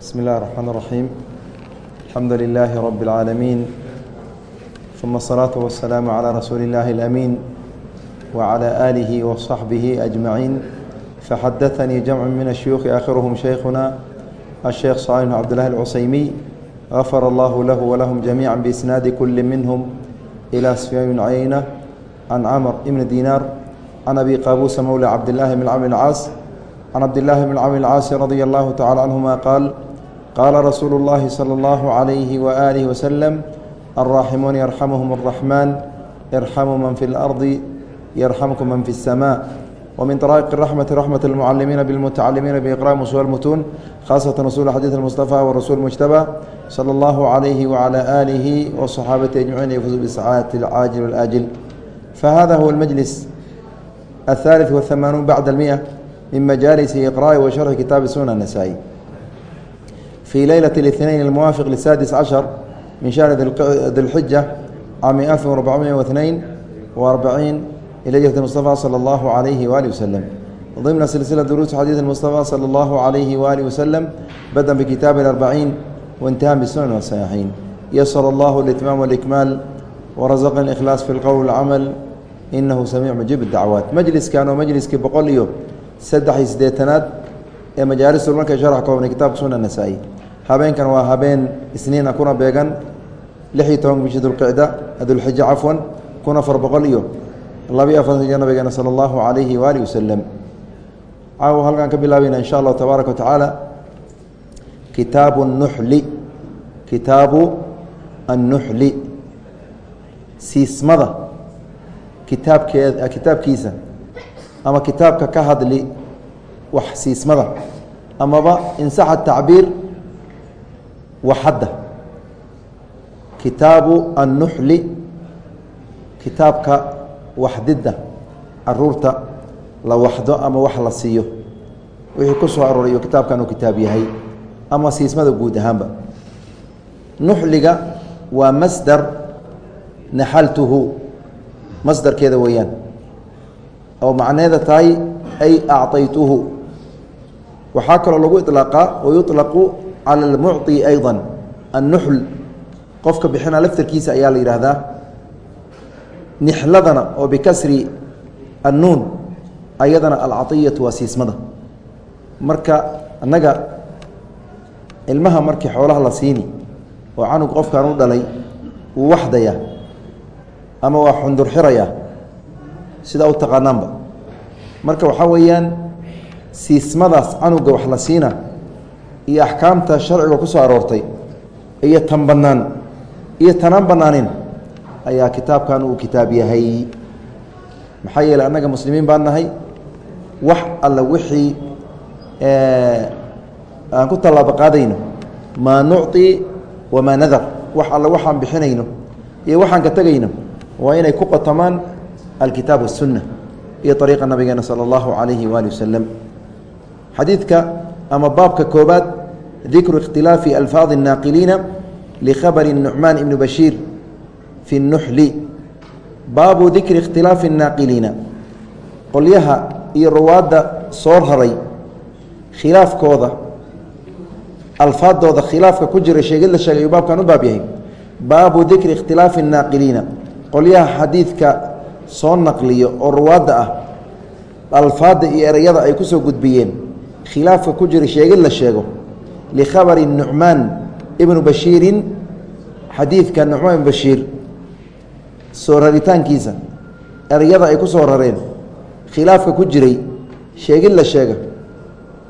بسم الله الرحمن الرحيم الحمد لله رب العالمين ثم الصلاة والسلام على رسول الله الأمين وعلى آله وصحبه أجمعين فحدثني جمع من الشيوخ آخرهم شيخنا الشيخ صالح بن عبد الله العسيمي غفر الله له ولهم جميعا بإسناد كل منهم إلى سفيان بن عيينة عن عمر بن دينار عن أبي قابوس مولى عبد الله بن عمرو العاص عن عبد الله بن عمرو العاص رضي الله تعالى عنهما قال قال رسول الله صلى الله عليه وآله وسلم الراحمون يرحمهم الرحمن ارحموا من في الأرض يرحمكم من في السماء ومن طرائق الرحمة رحمة المعلمين بالمتعلمين بإقراء مصور المتون خاصة رسول حديث المصطفى والرسول المجتبى صلى الله عليه وعلى آله وصحابته أجمعين يفوزوا بالسعادة العاجل والآجل فهذا هو المجلس الثالث والثمانون بعد المئة من مجالس إقراء وشرح كتاب سنن النسائي في ليلة الاثنين الموافق للسادس عشر من شهر ذي الحجة عام 1442 وأربعين إلى جهة المصطفى صلى الله عليه وآله وسلم ضمن سلسلة دروس حديث المصطفى صلى الله عليه وآله وسلم بدأ بكتاب الأربعين وانتهى بالسنن والصحيحين يسر الله الإتمام والإكمال ورزقنا الإخلاص في القول والعمل إنه سميع مجيب الدعوات مجلس كانوا مجلس كبقول يوم سدح سديتنات ee majaalis markay sharax koobnay kitaabka suna nasaa-i habeenkan waa habeen isniina kuna beegan lix iyo toban bishii dulqicda dulxija cafwan kun afar boqol iyo labiyo afartanka nabigeena sala allahu calayhi waalihi wasalam caawa halkaan ka bilaabayna insha allahu tabaaraka watacaala kitaabu nuxli kitaabu annuxli siismada kitaabkeed kitaabkiisa ama kitaabka ka hadli wax siismada amaba insaxa tacbiir waxadda. Kitaabu annuxli kitaabka waxdidda carruurta la waxdo ama wax la siiyo. Wixii ku soo arooray iyo kitaabkan uu kitaab yahay ama siismada guud ahaanba. Nuxliga waa masdar naxaltuhu masdarkeeda weeyaan. Oo macneeda tahay ay acطaytuhu waxaa kaloo lagu ilaaqaa wayulaqu cala اlmucطi ayضa annuxl qofka bixina laftarkiisa ayaa la yidhaahdaa nixladana oo bikasri annuun ayadana alcaطiyatu waa siismada marka annaga ilmaha markii xoolaha la siini oo canug qofkan u dhalay wuu waxdaya ama waa xundur xiraya sidaa u taqaanaanba marka waxaa weeyaan siismadaas canuga wax la siina iyo axkaamta sharciga ku soo aroortay iyo tan bannaan iyo tanaan bannaanin ayaa kitaabkan uu kitaab yahay maxaa yeeley annaga muslimiin baan nahay wax alla wixii aan ku tallaabo qaadayno maa nucطi wamaa nadar wax alla waxaan bixinayno iyo waxaan ka tegayno waa inay ku qotomaan alkitaab waالsunna iyo ariiqa nabigeena salى اllahu عalayhi waali wasalam xadiidka ama baabka koobaad dikru ikhtilaafi alfaadi الnaaqiliina likhabri nucmaan ibni bashiir fi اnuxli baabu dikri ikhtilaafi الnaaqiliina qolyaha iyo ruwaadda soo raray khilaafkooda alfaadooda khilaafka ku jira sheegid la sheegay ayuu baabkan u baab yahay baabu dikri ikhtilaafi الnaaqiliina qolyaha xadiidka soo naqliyo oo ruwaadda ah alfaadda iyo ereyada ay kusoo gudbiyeen khilaafka ku jira sheegid la sheego likhabari nucmaan ibnu bashiirin xadiidka nucmaan ibnu bashiir soo raritaankiisa ereyada ay ku soo rareen khilaafka ku jiray sheegid la sheega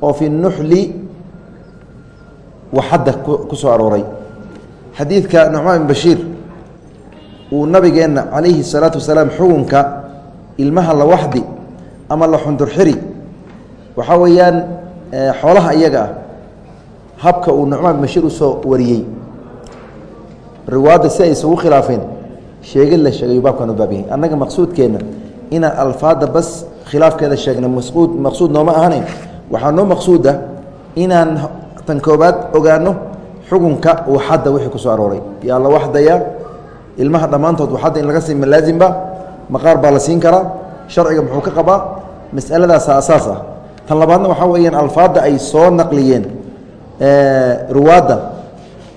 oo fi nuxli waxadda ku soo arooray. Xadiidka nucmaan ibnu bashiir uu nabigeenna calayhi الsalaatu wasalaam xukunka ilmaha la waxdi ama la xundurxiri waxaa weeyaan xoolaha iyaga ah habka uu nucmaan bashiir u soo wariyey. Riwaadda si ay isugu khilaafeen sheegid la sheegay baabkan u baab annaga maqsuudkeenna inaan alfaadda bas khilaafkeeda sheegna maqsuud maqsuud nooma ahane. Waxaa noo maqsuuda inaan tan koobaad ogaano xukunka waxadda wixii ku soo arooray. Yaa la waxdayaa ilmaha dhammaantood waxadda in laga sii malaazimba maqaar baa la siin karaa sharciga muxuu ka qabaa masaladaasa asaas ah tan labaadna waxaa weeyaan alfaadda ay soo naqliyeen ruwaadda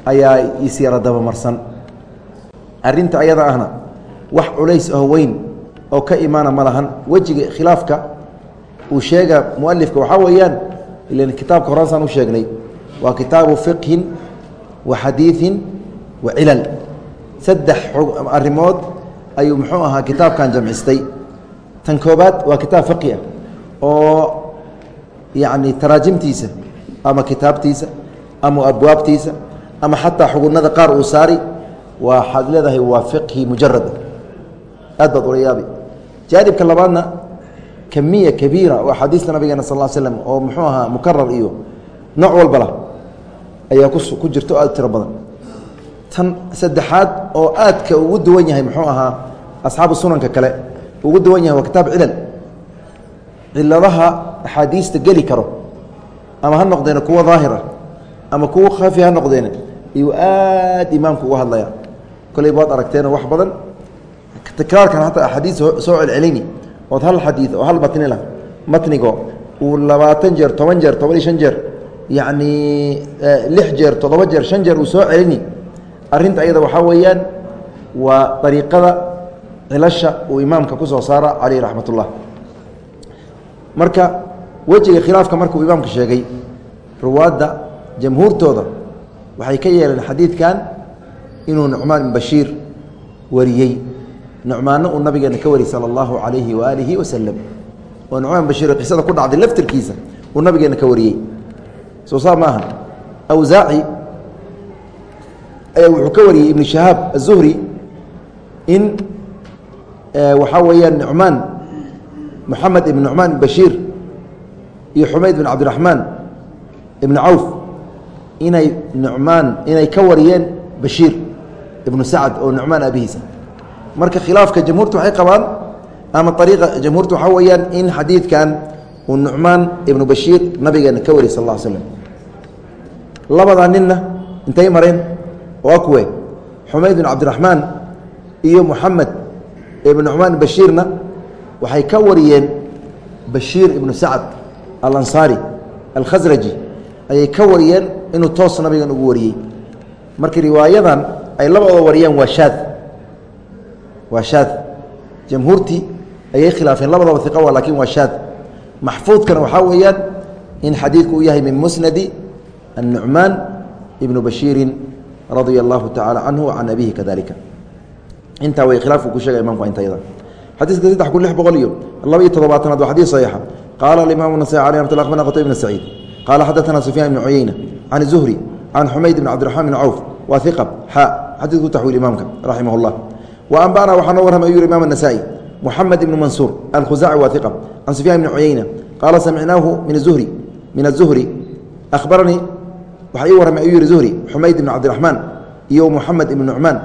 ayaa isyara dabamarsan. Arinta ayada ahna wax culays oo weyn oo ka imaana ma lahan. Wejiga khilaafka uu sheega mualifka waxaa weeyaan ilan kitaabka horansaan u sheegnay waa kitaabu fiqhin wa xadiiثin wa cilal. Saddex arrimood ayuu muxuu ahaa kitaabkan jamcistay. Tan koobaad waa kitaab fiqhi ah oo yacni taraajimtiisa ama kitaabtiisa ama abwaabtiisa ama xataa xugunada qaar uu saari waxaad leedahay waa fiqhi mujarad aad baad ula yaabi jaanibka labaadna kamiya kabiira oo axaadiista nabigeena sal slam oo muxuu ahaa mukarar iyo nooc walbala ayaa ku jirta oo aad tiro badan. Tan saddexaad oo aadka ugu duwan yahay muxuu ahaa asxaabu sunanka kale ugu duwan yahay waa kitaab cilal ciladaha axaadiista geli karo ama ha noqdeena kuwa daahira ama kuwa khafi ha noqdeena iyuu aad imaamku uga hadlaya koley baad aragteeno wax badan. Tikraarkan hataa axaadiis soo celcelini ood hal xadiid oo hal matni lah matnigo uu labaatan jeer toban jeer toban iyo shan jeer yacni lix jeer toddoba jeer shan jeer uu soo celini arrinta ayada waxaa weeyaan waa dariiqada cilasha uu imaamka ku soo saara caleyh raxmat ullah marka wejiga khilaafka markuu imaamka sheegay ruwaadda jamhuurtooda waxay ka yeeleen xadiidkan inuu nucmaan bin bashiir wariyey. Nucmaanna uu nabigeena ka wariyey sala allahu calayhi waaalihi wasalam oo nucmaan bashiir qisada ku dhacday laftirkiisa uu nabigeena ka wariyey. Soo saa maaha awsaaci ayaa wuxuu ka wariyey ibnu shahaab aلzuhri in waxaa weeyaan nucmaan moxamed ibn nucmaan bashiir iyo xumayd bin cabdiraxmaan ibn cawf inay nucmaan inay ka wariyeen bashiir ibnu sacad oo nucmaan abihiisa marka khilaafka jamhuurta waxay qabaan ama ariiqa jamhuurta waxaa weeyaan in xadiidkan uu nucmaan ibnu bashiir nabigeena ka wariyay sal ll slam labadaa ninna intay mareen waa kuwe xumayd bin cabdiraxmaan iyo moxamed ibn nucmaan bashiirna waxay ka wariyeen bashiir ibnu sacad alansaari alkhasraji ayay ka wariyeen inuu toos nabigan ugu wariyey. Marka riwaayadan ay labadooda wariyeen waa shaad. Waa shaad. Jamhuurtii ayay khilaafeen labadooba iqa waa laakiin waa shaad. Maxfuudkana waxaa weeyaan in xadiidku uu yahay min musnadi annucmaan ibnu bashiirin radia allahu tacaala canhu wa can kadalika intaa way khilaafku ku sheegaya imaamku intayada xadiiska saddex kun lix boqol iyo laba iyo toddobaatanaad waa xadiis saxiixa. Qaala alimaam nasai aleh amat akhbarna qutayb bn saciid qaala xadaana sufyaan ibn cuyeyna can zuhri can xumayd bn cabdiraxmaan bn cawf wa iqab xa xadiisku taxwiil imaamka raximah llah wa anbana waxaa noo warramay ayuu imam anasaa'i muxamed ibn mansuur alkhuzaci wa iqab can sufyaan ibn cuyeyna qaala samicnaahu min uhri min azuhri ahbaranii waxaa ii warramay ayuu yihi zuhri xumayd ibn cabdiraxmaan iyo muxamed ibn nucmaan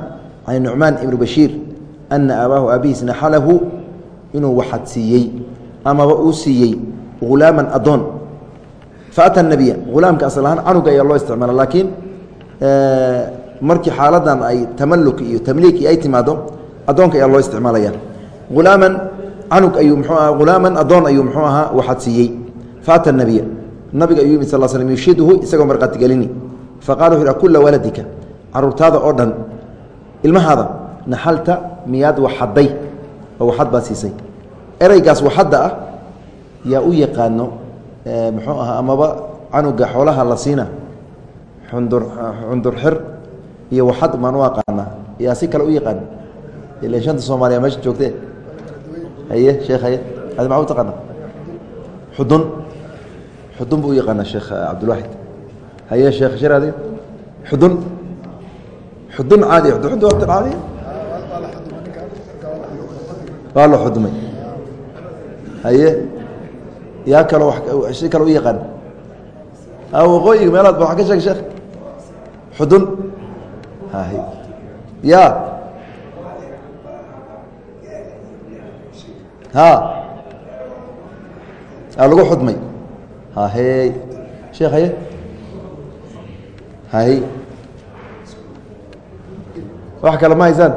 can nucmaan ibn bashiir ana abaahu aabihiis naxalahu inuu waxad siiyey amaba uu siiyey hulaaman adoon faata nabiya hulaamka asal ahaan canuga ayaa loo isticmaala laakiin markii xaaladan ay tamaluk iyo tamliik ay timaado adoonka ayaa loo isticmaalaya hulaaman canug ayuu mxuu aha hulaaman adoon ayuu muxuu ahaa waxad siiyey faata nabiya nabiga ayuu yimid sal slm yushidhu isagoo marqaatigelini faqala wuxu h kula waladika caruurtaada oo dhan ilmahaada naxalta miyaad waxadday oo waxad baad siisay. Ereygaas waxadda ah yaa u yaqaano muxuu ahaa amaba canuga xoolaha la siina xundur xundur xir iyo waxad baan u aqaanaa. Yaa si kale u yaqaan? Ilan shanta soomaaliya meesha joogtee? Haye sheekh haye. Adi maa u taqaana xudun xudun buu u yaqaanaa sheekh cabdilwaxid haye sheekh shiraadi xudun xudun caadi xudun wata caadi waa la xudmay. Haye? Yaa kaloo si kale u yaqaan. Waqooyiga meelaad ba wa ka sheeg sheekh. Xudun. Ya ha lagu xudmay. Hahey sheekh haye. Hay wax kale ma haysaan.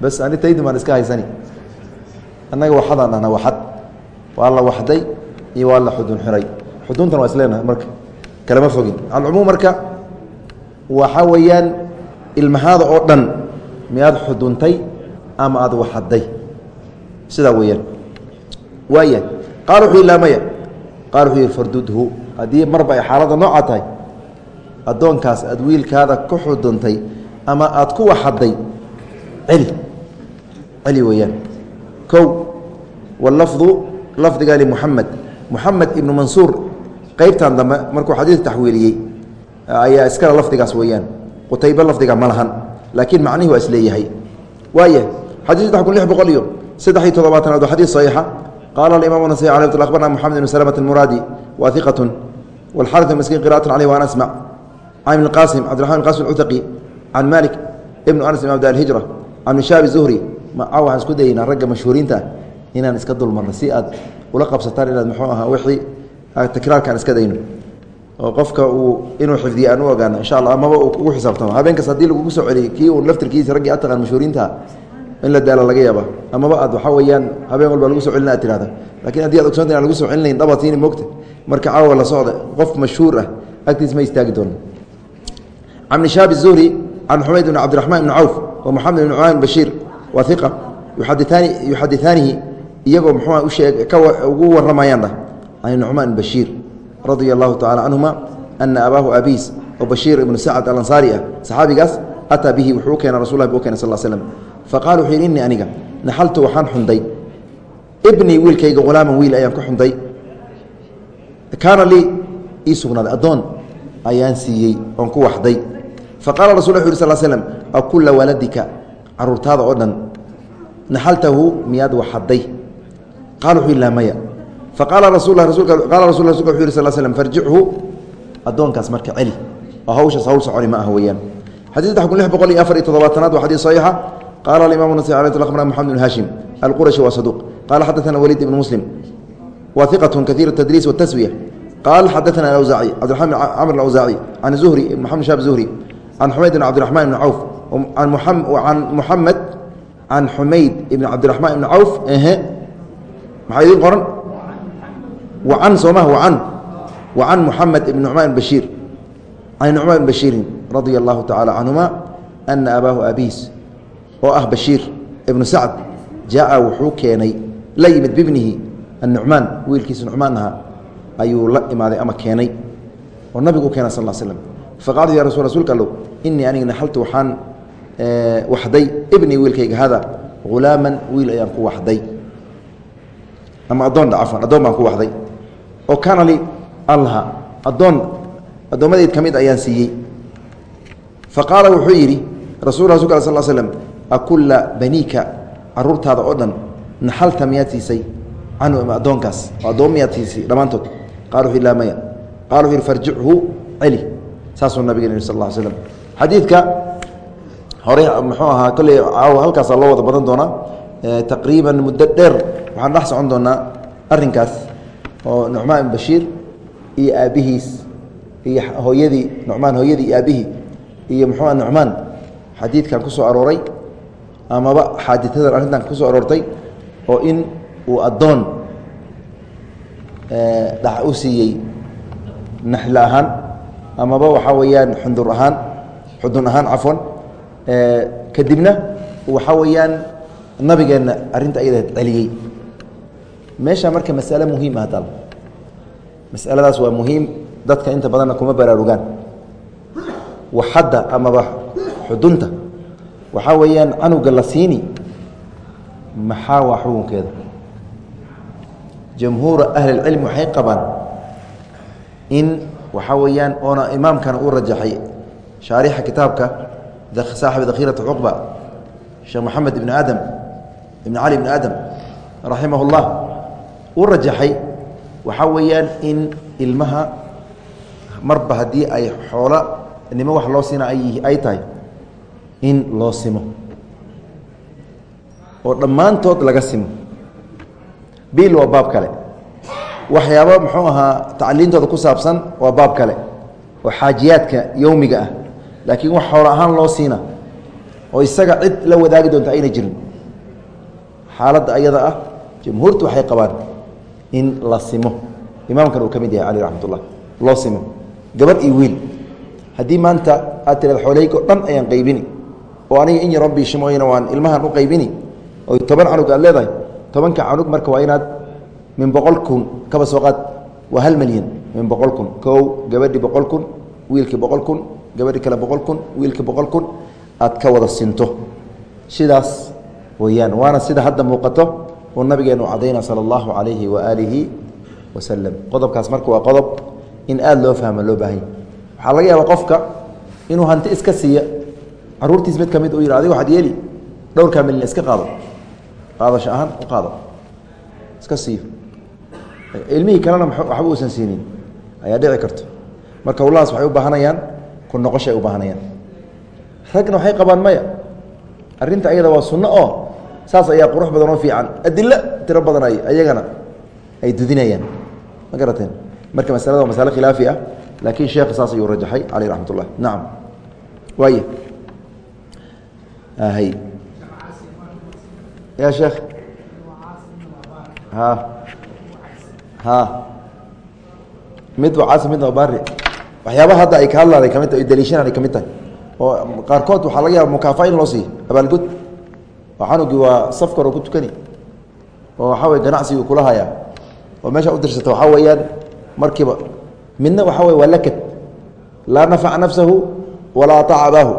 Bas ani taydi baan iska haysani annaga waxadaan dhahna waxad waa la waxday iyo waa la xudun xiray xuduntan waa isleenahay marka. Kalama fogin alcumuum marka waxaa weeyaan ilmahaada oo dhan miyaad xuduntay ama aad waxadday sidaa weeyaan. Waaya qaal wuxuu ilaa maya. Qaal wuxuu yihi fardudhu haddii marba ay xaaladda noocaa tahay addoonkaas aad wiilkaada ku xuduntay ama aad ku waxadday celi. Celi weeyaan kow wallafdu lafdiga limuxamed muxamed ibnu mansuur qeybtan dambe markuu xadiid taxwiiliyey ayaa iskale lafdigaas weeyaan. Qutaybe lafdiga ma lahan laakiin macnihi waa is leeyahay. Waaya xadii saddex kun lix boqol iyo saddex iyo toddobaatanaad waa xadiid saxiixa qaala alimaam nasai alay mt akhbarna moxamed ibnu salmt almuraadi wa iqatu walxarit miskiin qira'at caleyh waan asmac can ibn qaasim cabdiraxman qasim alcutaqi can malik ibnu anas ibn abd alhijra can mishaabi zuhri waxaan isku dayeynaa ragga mashhuuriinta inaan iska dulmarno si aad ula qabsataan inaad muxuu ahaa wixii takraarkaan iska dayno. Oo qofka uu inuu xifdiye aan u ogaano insha alla amaba uu ugu xisaabtamo habeenkaas haddii lagugu soo celiyey kii uun laftirkiisa raggii ataqaan mashhuuriinta in la daala laga yaaba amaba aad waxaa weeyaan habeen walba lagu soo celina ad tirahda lakiin haddii ad ogsoonta aan lagu soo celinayn dabatiini mogta marka caawa la socda qof mashhuur ah agtiis ma istaagi doono. Can nishaab zuhri can xumayd bn cabdiraxmaan ibni cawf wa moxamed ibn cumaan bashiir waa iqa yuadiaani yuxadithaanihi iyagoo muxuua usheeg ugu warramayaan dhah can nucmaan bashiir radia allahu tacala canhuma ana abaahu abiis oo bashiir ibnu sacad alansaari ah saxaabigaas ataa bihi wuxuu u keena rasul bu u keenay sal slm faqala wuxuu yidhi innii aniga naxaltu waxaan xunday. Ibnii wiilkayga hulaaman wiil ayaan ku xunday. Kaana lii ii sugnaaday addoon ayaan siiyey oon ku waxday. Faqala rasul wu yh sl slm akula waladika caruurtaada oo dhan naxaltahu miyaad waxadday? Qala wuxuu laa maya. Faqaala rasul qaala rasul rasulka wuxu yih sl slm farjichu addoonkaas marka celi. Oo hawshaas hawl soconi ma ah weeyaan. Xadii saddex kun lix boqol iyo afar iyo toddobaatanaad waa xadiid saxiixa. Qaala alimamu nasai alay akhbarna moxamed bn haashim alqurashi waa saduuq qala xadaثana waliid ibn muslim wa iqat kahiir tadriis wataswiya qaal xadaثana awsaaci cabdiraman camr awsaaci can zuhri maxamed shaab zuhri can xumayd ibn cabdiraxmaan ibn cawf can muxamed can xumayd ibn cabdiraxmaan ibn cawf ehe. Maxaa idiin qoran? Wacan soomah wacan wacan muxamed ibn nucmaan bashiir can nucmaan ibn bashiirin radia allahu tacala canhuma ana abaahu abiis oo ah bashiir ibnu sacd jaa wuxuu keenay la yimid bibnihi annucmaan wiilkiisa nucmaan ahaa ayuu la imaaday ama keenay. Oo nabigu u keena sal slm faqaaltu ya rasul rsulka allow inii aniga naxaltu waxaan waxday. Ibnii wiilkayga hada hulaaman wiil ayaan ku waxday. Ama addoondha cafan addoon baan ku waxday. Oo kaana li alha addoon addoommadeyd ka mid ayaan siiyey. Fa qaala wuxuu yidhi rasul rasulka al sal slm akulla baniika caruurtaada oo dhan naxalta miyaad siisay canhu addoonkaas? Oo addoon miyaad siisay dhammaantood. Qala wuxu laa maya. Qala wuxu yhi farjichu celi. Saasuu nabigeen yhi sal ly slam xadiidka horey muxuu ahaa kolley caawa halkaasaa loo wada badan doonaa taqriiban muddo dheer. Waxaan dhex socon doonaa arrinkaas oo nucmaan ibn bashiir iyo aabbihiis iyo hooyadii nucmaan hooyadii iyo aabbihii iyo muxuua nucmaan. Xadiidkan ku arooray amaba xaaditadan arrintan ku aroortay oo in uu addoon dhax u siiyey naxle ahaan amaba waxaa weeyaan xundur ahaan xudun ahaan cafwan kadibna waxaa weeyaan nabigeenna arrinta ayada celiyey meesha marka masale muhiim ah dal masaladaas waa muhiim dadka inta badanna kuma baraarugaan. Waxadda amaba xudunta. Waxaa weeyaan canuga la siini maxaa waa xukunkeeda? Jamhuura ahlilcilmi waxay qabaan in waxaa weeyaan oona imaamkana uu rajaxay shaarixa kitaabka saaxib dakhiirati cuqba sheekh moxamed ibn aadam ibn cali ibn aadam raximah اllah uu rajaxay waxaa weeyaan in ilmaha marba haddii ay xoolo nimo wax loo siina ay tahay in loo simo oo dhammaantood laga simo biil waa baab kale waxyaabo muxuu ahaa tacliintooda ku saabsan waa baab kale oo xaajiyaadka yowmiga ah laakiin wax xoolo ahaan loo siina oo isaga cid la wadaagi doonta ayna jirin. Xaaladda ayada ah jamhuurtu waxay qabaan in la simo. Imaamkan uu ka mid yahay cali raxmat loo simo. Gabar iyo wiil. Haddii maanta aad tirada xoolahaygo dhan ayaan qaybini oo aniga in yaroon biishimooyna waan ilmahan u qaybini oo toban canug aad leedahay tobanka canug marka waa inaad min boqol kun kaba soo qaad waa hal milyan min boqol kun. Kow gabadhi boqol kun wiilkii boqol kun gabadhi kale boqol kun wiilkii boqol kun aad ka wada sinto. Sidaas weyaan waana sida hadda muuqato uu nabigeenu cadayna sala allahu calayhi waaalihi wasalam qodobkaas marka waa qodob in aada loo fahmo loo baahanya waxaa laga yaabaa qofka inuu hanti iska siiya caruurtiis mid ka mid uu yidhi adiga waxaad yeeli dhowrkaa milyan iska qaado. Qaadasho ahaan u qaado. Iska siiyo. Ilmihii kalena waxba uusan siinin. Ayaa dhici karto. Marka howlahaas waxay u baahanayaan ku noqoshay u baahanayaan ragna waxay qabaan maya. Arrinta ayada waa sunno oo saas ayaa qurux badan oo fiican. Adilo tiro badan ay ayagana ay dudinayaan. Ma garateen? Marka masalada waa masale khilaafi ah laakiin sheekh saas ayuu rajaxay caleyh raxmat ullah nacam waay hay. Ya sheekh. Ha. Ha. Mid waa midna waa waxyaabaha hadda ay ka hadlaan ay ka mid tahay daliishanaan ay ka mid tahay. Oo qaarkood waxaa laga yaaba mukaafa in loo siiyo abaalgud oo canugii waa safkar oo ku tukani. Oo waxaa wey ganacsigii kula hayaa. Oo meesha u dirsata waxaa weeyaan markiiba. Midna waxaa wey waa lakad. Laa nafaca nafsahu walaa aطaca abaahu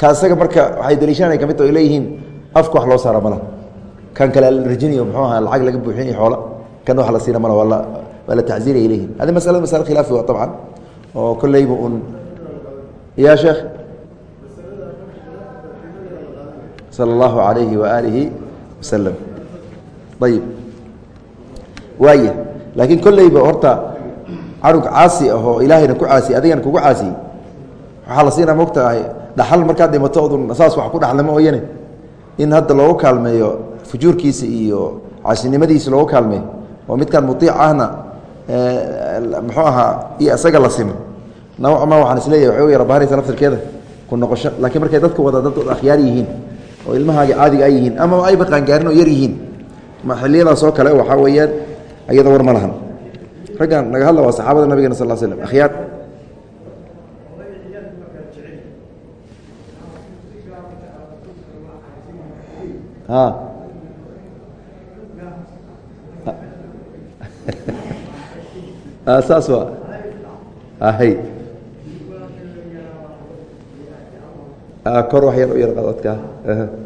ka isaga marka waxay daliishanaan ay ka mid tahay o leeyihiin afka wax loo saara mala kan kale rajiniyo muxuu ahaa lacag laga buuxinay xoola. Kan wax la siina mala waa la waa la tacziir ay leeyihiin hadi masalada masale khilaafi wa طabcan oo kolleyba un ya sheekh salى اllahu عalayhi waalihi wasalam ayib waaya laakiin kolleyba horta canug caasi ah oo ilaahayna ku caasiyey adigana kugu caasiyey waxaa la siinaa mogta ahay dhaxal markaad dhimato odun saas wax ku dhaxlama ooyane in hadda loogu kaalmeeyo fujuurkiisa iyo caasinimadiisa loogu kaalmeeyo oo midkan muiic ahna muxuu ahaa iyo isaga la simo. Nawcma waxaan is leeyahay waxay u yara baharaysa laftirkeeda ku noqosho. Laakiin markay dadka wada dad akhyaar yihiin oo ilmahaaga caadiga ay yihiin ama ayba qaangaarin oo yar yihiin xiliyadaas oo kale waxaa weeyaan ayada war ma lahan. Raggan naga hadla waa saxaabada nabigena sal slm akhyaar saas waa? Hay kor wax yar u yar qadadka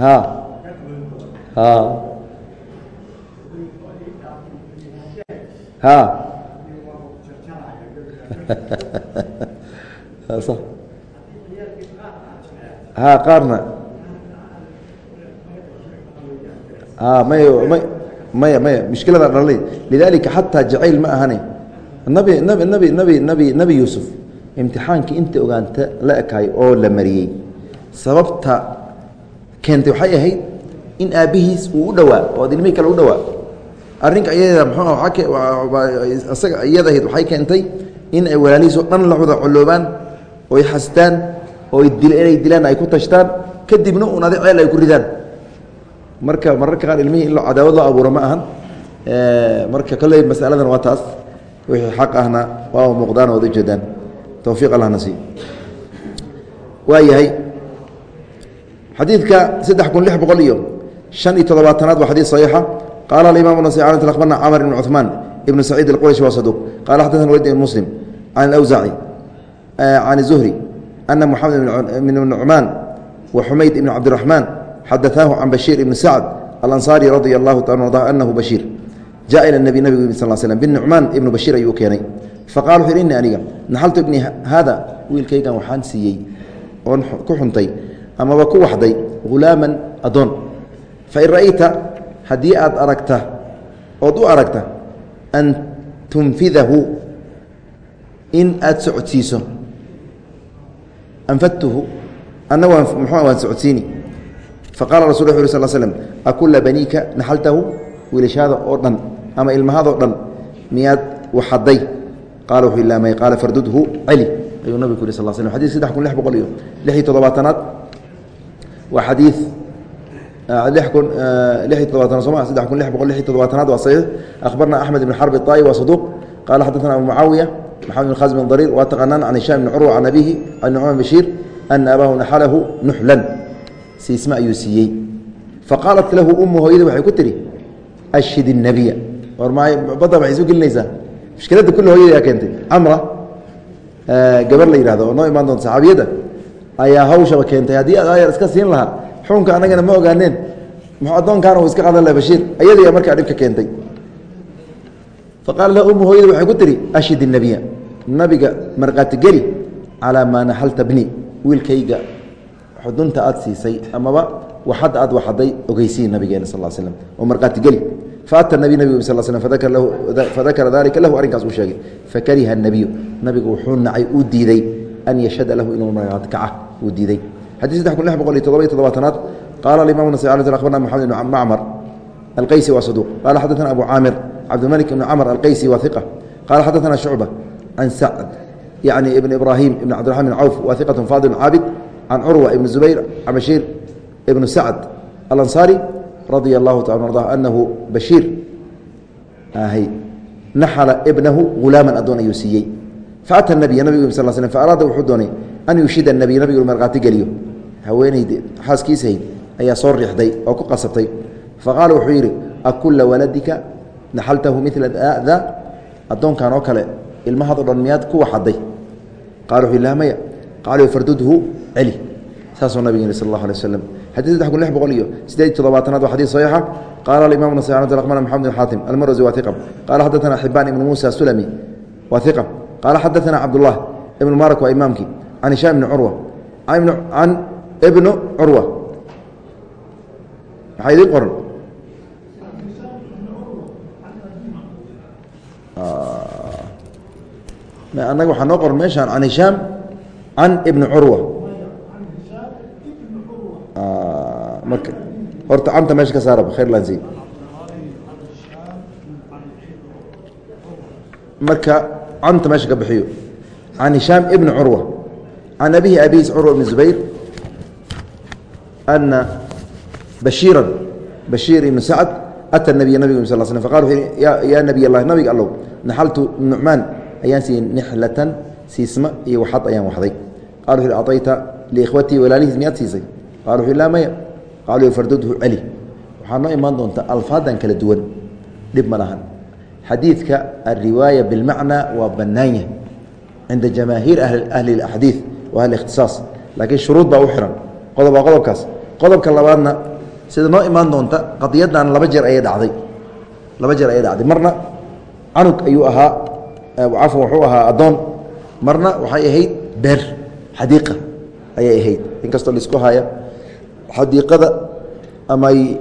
ha. Ha. Ha ha qaarna. May may maya maya mushkilada dhalay lidalika xataa jacayl ma ahane nabi nabi nabi nabi nabi nebi yuusuf imtixaankii inta ogaanta la ekaay oo la mariyey. Sababta keentay waxay ahayd in aabbihiis uu u dhowaa oo ad ilmihii kale u dhowaa arrinka iyada mxuu isaga iyada ahayd waxay keentay in ay walaalihiisoo dhan la wada coloobaan oy xastaan oo inay dilaan ay ku tashtaan kadibna un adi ceel ay ku ridaan marka mararka qaar ilmihii in cadaawad loo abuuro ma ahan marka kolley masaladan waa taas wixii xaq ahna waa muuqdaan ood ujeedaan towfiiq allahna sii waa yahay xadiidka saddex kun lix boqol iyo شhan iyo todobaatanaad waa xadيiث صaحيixa qaala aimam النasي أخbarna cmr بن cثmaan ibn سacيid الqrشhi wa صaduq qala xadثna wlid بn msلم can الأwزaعي can الزهري أna mحamed بn نucmaan وxumayd ibn cabdiرaحmaan xadaثaahu can bashيir ibn sacd alanصاrي radي الlahu ta arضa anahu bashيir jaء ilى النbi nabig yimi sl slm bnucmaan ibnu bashيir ayuu u keenay faqala wuxu ini aniga naxaltu ibni haada wiilkaygan waxaan siiyey oon ku xuntay amaba ku waxday hulaaman adoon fain ra'ayta haddii aad aragta ood u aragta an tunfidahu in aad socodsiiso anfadtuhu ana waan socodsiini faqala rasul wu sal slm akula baniika naxaltahu wiilashaada oo dhan ama ilmahadoo dhan miyaad waxaday qaala wuxuu ilaamay qaala fardudhu celi ayuu nabigu yih sal slm xadis saddex kun lix boqol iyo lix iyo toddobaatanaad waa xadii kun lix iyo toddobaatanaad soma saddex kun lix boqol lix iyo toddobaatanaad waa saxiix akhbarna axmed ibn xarbi طaa'i waa saduuq qaala xaddaثna abu mucaawiya maxamed bn khazim dariir waa taqanaan can hishaam bn curwa can abihi can nucmaan bashiir ana abaahu naxalahu nuxlan siisma ayuu siiyey faqaalat lahu umu hooyada waxay ku tihi ashhid الnabiya badda waxay isu gelinaysaa mushkiladda kulle hooyada keentay camra gabar la yihahdo oo noo imaan doonta saxaabiyadda ayaa hawshaba keentay haddii ayar iska siin lahaa xukunka annagana ma ogaaneen addoonkaana uu iska qadan laha bashiir ayadiiya markaa dhibka keentay faqaala lahu umu hooyada waxay ku tihi ashhid الnabiya nabiga markhaati geli calaa maa naxalta bni wiilkayga xudunta aad siisay amaba waxadda aad waxaday ogeysiyi nabigeena sal l slm oo markhaati geli faata nabiy nabig sal slm fadakara dalika lahu arrinkaas uu sheegay fakariha الnabiyu nabigu wuxuu nacay uu diiday an yashhada lahu inuu markhaati kaca uu diiday xadii saddex kun lix boqol iyo todoba iyo toddobaatanaad qaala alimam nas abarna maxamed ibn macmar alqaysi waa saduuq qaala xadaثana abu caamir cabdimalik ibn camr alqaysi waa iqa qaala xadaثana shucba can sacd yani ibn ibrahim ibn cabdiraxman bn cawf waa iqat faadil caabid can curwa ibn zubayr can bashiir ibn sacd alansaari radia allahu taala arda anahu bashiir naxala ibnahu hulaaman addoon ayuu siiyey faata nabiya nabigu sal sl faaraada wuxuu doonay an yushida nabiy nabigu markhaati geliyo. Haweenaydi xaaskiisahayd ayaa soo riixday oo ku qasabtay. Faqaala wuxuu yidhi akula waladika naxaltahu mila da addoonkan oo kale ilmahaad o dhan miyaad ku waxaday qala wuxuu la maya qaala fardudhu celi saasuu nabig yihi sal allah alay waslam xadii saddex kun lix boqol iyo sideed toddobaatanaad waa xadii saxiixa qaala alimaam nas aqbana maxamed bin xaatim almarwasi waa iqa qaala xadaثana xibaan ibn muusa sulami waa iqa qaala xadaثana cabdullah ibn mubarak waa imaamkii can hishaam ibni curwa can ibnu curwa maxaa idiin qoran annaga waxaa noo qoran meeshaan can hishaam can ibni curwa. Marka horta canta meesha ka saaraba khayr lansi marka canta meesha ka bixiyo. Can hishaam ibni curwa. Can abihi abiis curwa ibn zubayr ana bashiira bashiir ibnu sacd ata nabiya nabig sal sl faqal yaa nabiy اllahi nabiga allow naxaltu nucmaan ayaan siiyey nixlatan siisma iyo waxad ayaan waxday. Qal wuxu acayta liikhwatii walaalihiis miyaad siisay? Qala wuxu laa maya. Qaaluu fardudhu celi waxaa noo imaan doonta alfaadan kala duwan dhib ma lahan. Xadiidka alriwaaya bilmacnaa waa bannaan yahay. Cinda jamaahiir ahli اlaxdiid wa ahli ikhtisaas. Laakiin shuruud baa u xihan qodob waa qodobkaas. Qodobka labaadna sida noo imaan doonta qadiyadan laba jeer ayay dhacday. Laba jeer ayay dhacday. Marna canug ayuu ahaa cafwan wuxuu ahaa addoon. Marna waxay ahayd beer. Xadiiqa ayay ahayd. Inkastoo la isku haya xadiiqada amay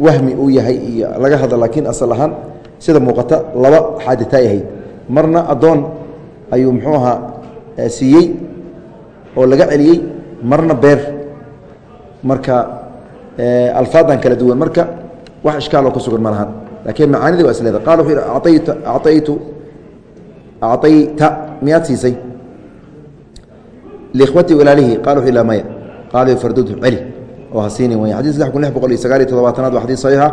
wahmi uu yahay iyo laga hadla laakiin asal ahaan sida muuqata laba xaaditaay ahayd. Marna addoon ayuu muxuu ahaa siiyey oo laga celiyey marna beer. Marka alfaadan kala duwan. Marka wax ishkaaloo ku sugan ma lahan. Laakiin macaanidii waa isleeda qala wuxuu yidhi acaytu acayta miyaad siisay liikhwatii walaalihi qala wuxuu la maya qaala fardudhu celi oo ha siini way xadis saddex kun lix boqol iyo sagaal iyo toddobaatanaad waa xadiis saxiixa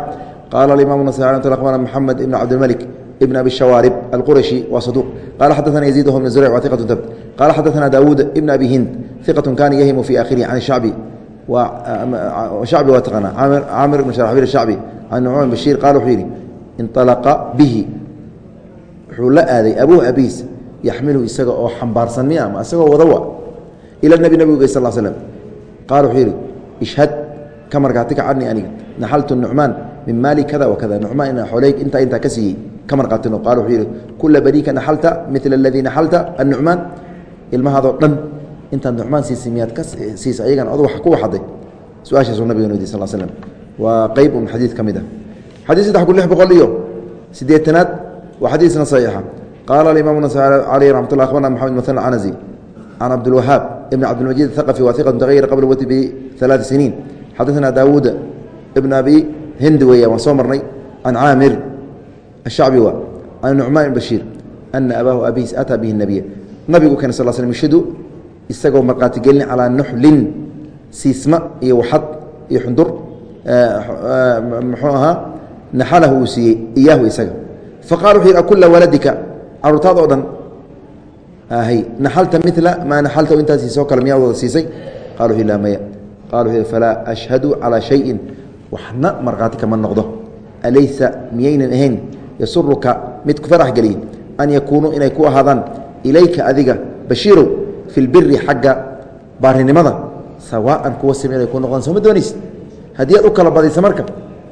qaala alimaam nasai aqbana maxamed ibn cabdilmalik ibn abi shawaarib alqurashi waa saduuq qala xadaثana yaziid bn zurيc wa iqatu tabt qala xadaثana daawuud ibn abi hind iqatu kana yahimu fi akhirihi can shacbi shacbi waa taqaana caamir ibn sharaxbiil shacbi can nucmaan bashiir qala wuxuu yidhi inطalaqa bihi wuxuu la aaday abuhu abiis yaxmilu isaga oo xambaarsan ama isagoo wadawa ila nebi nabigugey sal slm qaala wuxuu yidhi ishhad ka markhaati ka cani aniga. Naxaltu nucmaan min maali kada wa kada nucmaan ina xooley intaa intaa ka siiyey ka markhaatino qala wuxuu yidhi kula baniika naxalta mila aladii naxalta annucmaan. Ilmahaadoo dhan intaad nucmaan siisay miyaad ka siisay ayagan od ku waxaday. Su'aashaasuu nabigan weydiy sal slm waa qeyb un xadiid ka mid ah. Xadiis saddex kun lix boqol iyo siddeetanaad waa xadiisna saxiixa. Qaala nas caleyh raxmat llah akhbarna maxamed muthan canasi can cabdilwahaab ibn cabdilmajiid athaqafi waa iqatu tagayara qabla wati bialaai siniin xadaثna daawuud ibn abi hindi weeya waan soo marnay can caamir ashacbi waa can nucmaan ibn bashiir ana abaahu abiis ataa bihi nabiya nabigu keenay sal slm yushidu isagoo markhaati gelin calaa nuxlin siisma iyo waxad iyo xundur muxuu ahaa naxalahu uu siiyey iyaahu isaga faqala wuxuu yidhi akula waladika caruurtaada oo dhan hy naxalta mila maa naxalta intaa siisoo kale miyaa siisay qala wuxu la maya qala wuxuu falaa ashhadu calaa shayin waxna markhaati kama noqdo alaysa miyaynan ahayn yasuruka mid farax geliye an yakuunuu inay ku ahaadaan ilayka adiga bashiirow fi lbiri xagga baarinimada sawaan kuwa sim inay ku noqdaan sooma doonaysa haddii aad u kala badaysa marka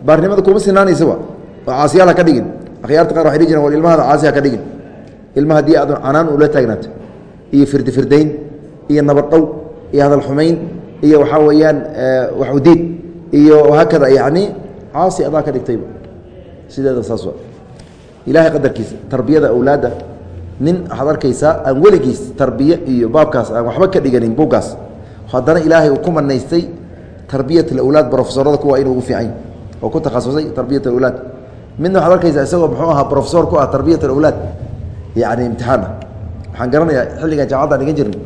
baarinimada kuma sinaanaysa wa oo caasiyaal ha ka dhigin akhyaarta qaar dhihi jireen war ilmahada caasi ha ka dhigin. Ilma haddii aad canaan ula taagnaato iyo firdifirdayn iyo nabadhow iyo hadal xumayn iyo waxaa weeyaan waxudiid iyo haakada yacni caasi adaa ka dhigtayba sideeda saas ilaahay qadarkiisa tarbiyada awlaadda nin waxaad arkaysaa aan weligiis tarbiye iyo baabkaas aan waxba ka dhiganin buuggaas haddana ilaahay uu ku manaystay tarbiyat alawlaad brofesorada kuwa inuu ugu fiican oo ku takhasusay tarbiyat alawlaad midna waxaad arkaysaa isagoo muxuu ahaa brofesor ku ah tarbiyat alawlaad yacni imtixaana waxaan garanayaa xilligan jaamacaddan dhigan jirnay.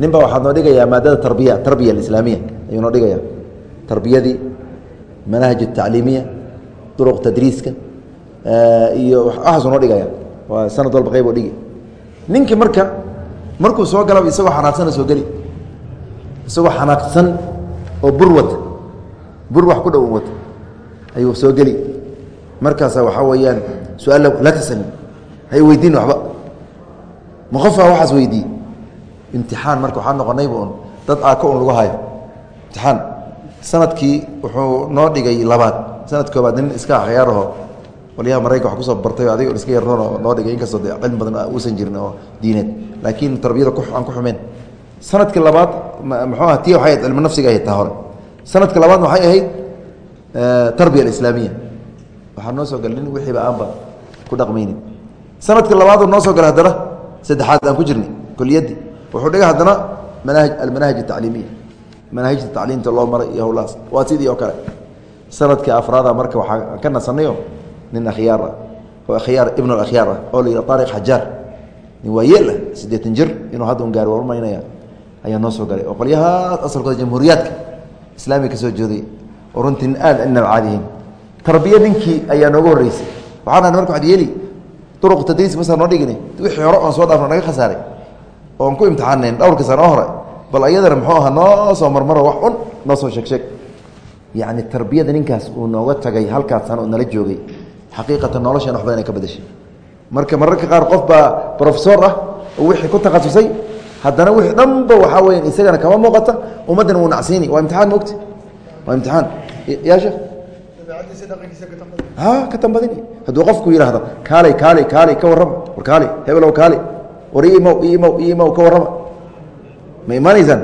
Nin ba waxaad noo dhigayaa maadada tarbiya tarbiya alislaamiya ayuu noo dhigayaa. Tarbiyadii manahaj atacliimiya duruq tadriiska iyo waxaasuu noo dhigaya waa sanad walba qayb oo dhigi. Ninkii marka markuu soo galaba isagoo xanaaqsana soo geli. Isagoo xanaaqsan oo bur wata. Ku dhow wata. Ayuu soo geli markaasa waxaa weeyaan su'aal la tasami hay weydiin waxba. Ma qofaa waxaas weydii imtixaan marka waxaa noqonayba un. Dad aaka un lagu hayo. Imtixaan. Sanadkii wuxuu noo dhigay labaad. Sanad koobaad nin iska akhyaaraho walyaha marayka wax ku soo bartay adiga iska yarroon oo noo dhigay inkastoo de cilmi badan uusan jirin oo diineed. Laakiin tarbiyada aan ku xumeen. Sanadka labaad muxuu aha tii waxay ahayd cilmu nafsiga ahayd taa hore. Sanadka labaadna waxay ahayd? Tarbiya alislaamiya waxaa noo soo galay nin wixiiba aanba ku dhaqmaynin. Sanadka labaadoo noo soo galay haddana saddexaad aan ku jirnay kuliyaddi wuxuu dhigay haddana manahaj almanahaj atacliimiya manaahijta tacliimta loo maray iyo howlahaas waa sidii oo kale. Sanadkii afraada marka waxaa ka nasanayo nin akhyaar ah oo akhyaar ibn alakhyaar ah oo la yidha taariq xajaar nin waa yeel ah siddeetan jir inuu hadda un gaari warmaynaya ayaa noo soo galay. Oo qolyahaas asalkooda jamhuuriyaadka islaamiga ka soo oo runtii nin aad inaba caadiyiin tarbiya ninkii ayaa nooga horreysay. Waxaan marka waxad yeeli duruq tadriis masa noo dhigini. Wixii hore oon soo dhaafno naga khasaaray oon ku imtixaanayn dhowrka sano hore bal ayadana muxuu ahaa noo soo marmaro wax un noo soo sheegsheeg yacni tarbiyada ninkaas uu nooga tagay halkaas sano nala joogay. Xaqiiqatan noloshan wax badan ay ka badashay marka mararka qaar qof baa brofesor ah oo wixii ku takhasusay haddana wixii dhanba waxaa weya isagana kama muuqata. Ummaddana wuu nacsiini waa imtixaan mogta waa imtixaan. Yaa sheekh ka tambadin. Hadduu qofku yidhaahdo kaalay kaalay kaalay ka warrama. War kaalay hebelow kaalay. War iimow iimow iimow ka warrama. Ma imaanaysaan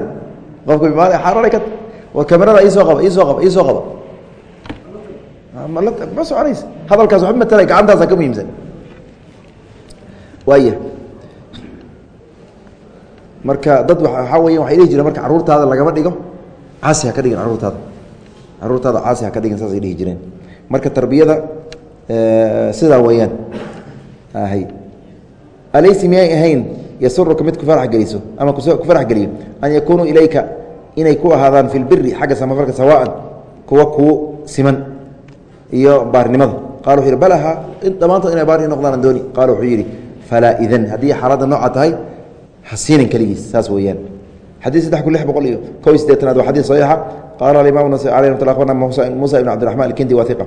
qofku imaan xaaralay ka war kamerada iisoo qaba iisoo qaba iisoo qaba. Ma soconaysa. Hadalkaas waxba matalay gacantaasa ka muhiimsan. Waaya marka dad waxaa weya waxay dhihi jireen marka carruurtaada lagama dhigo. Caasi ha ka dhigin carruurtaada carruurtaada caasi ha ka dhigin saasay dhihi jireen. Marka tarbiyada sidaa weeyaan hay alaysi miyay ahayn? Yasuruka mid ku farax geliso ama ku farax geliyo. An yakunuu ilayka inay ku ahaadaan fi lbiri xagga samafalka sawaan kuwa kuu siman iyo baarnimada. Qala wuxu yidhi balaha dhammaantood inay baari noqdaan dooni. Qala wuxuu yidhi falaa idan. Haddii xaaladda nooca tahay hasiinin keligiis saas weeyaan xadii saddex kun lix boqol iyo kow iyo sideetanaad waa xadii saxiixa qala alimam nas alي mat abarna musa ibn cabdiraxman alkindi wa iqa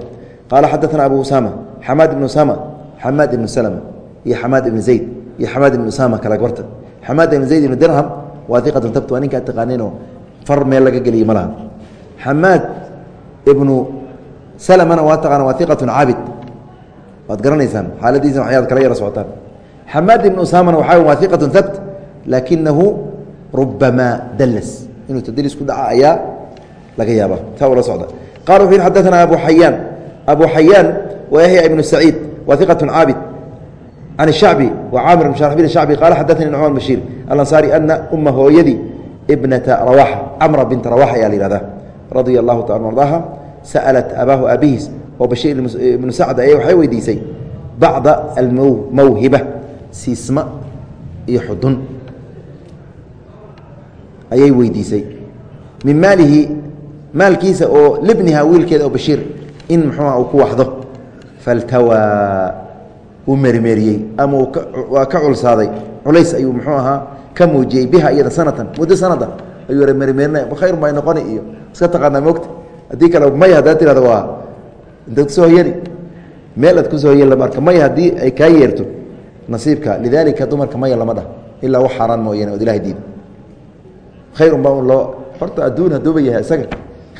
qaala xadaثana abu usama xamaad ibn usama xamaad ibnu salma iyo xamaad ibn zayd iyo xamaad ibn usama kala gorta xamaad ibn zayd ibn dirham waa iqatun tabt waa ninkaa taqaaninoo far meel laga geliye ma laha. Xamaad ibnu slmna waa taqaana waa iqatu caabid. Waad garanaysaan xaaladiisa waxyaad kala yara socotaan xamaad ibn usamana waxaa waa iqatu habt laakinahu rubamaa dallas inuu tadliis ku dhaca ayaa laga yaaba taa ula socda qala wuxu yhi xadaثana abu xayaan abu xayaan wa yahya ibnu saciid waa iqatu caabid can الshacbi wa caamir bn sharaxbil shacbi qala xadaثani nucmaan bashiir alansaari ana uma hooyadii ibnata rawaxa camra binta rawaxa ayaa la yihahda radia allahu taala ardaaha sa'alat abaahu aabihiis oo bashiir ibnu sacd ayay waxay weydiisay bacda almawhiba siisma iyo xudun ayay weydiisay. Min maalihi maalkiisa oo libniha wiilkeeda oo bashiir in muxuuha uu ku waxdo. Faltawaa uu merimeeriyey ama waa ka culsaaday. Culays ayuu muxuu ahaa ka muujiyey biha iyada sanatan. Muddo sanada ayuu merimeerinaya khayr may noqoni iyo iska taqaanaa mogta haddii kale may haddaa tirahdo waa intaad ku soo hoyani. Meel aad ku soo hoyan lama arka. May haddii ay kaa yeerto nasiibka lidaalika dumarka maya lama dhah ilaa wax xaaraan mooyane od ilahay diida khayrun baa loo horta adduun hadduuba yahay isaga.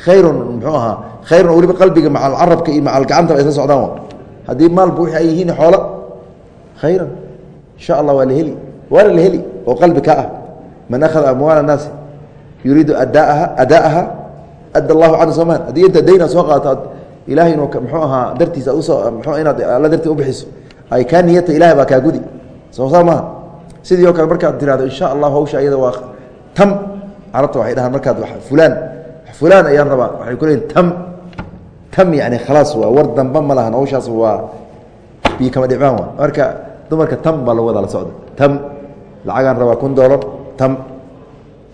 Khayrun muxuu ahaa khayrun weliba qalbiga macal carabka iyo macal gacanta ay socdaan haddii maalba wixii ay yihiin xoolo khayran insha allah waa la heli waana la heli oo qalbi ka ah. Man akhada amwaala naasi yuriidu adaaha adaaha adda allahu canhu somaan haddii inta dayna soo qaadato ilahay inuu muxuu ahaa dartiisa u soo mxuu inaad alla dartii ubixiso ay kaa niyata ilahay baa kaa gudi. Soo saa maaha. Sidii oo kale markaad tirahdo insha allah hawsha ayada waa tam carabta waxay dhahaan markaad fulaan fulaan ayaan rabaa. Waxay ku leeyiin tam. Tam yani khalaas waa war damba ma lahan hawshaas waa biyo kama dhibcaan waa. Marka dumarka tam baa lagu wada la socda. Tam. Lacagaan rabaa kun doolar tam.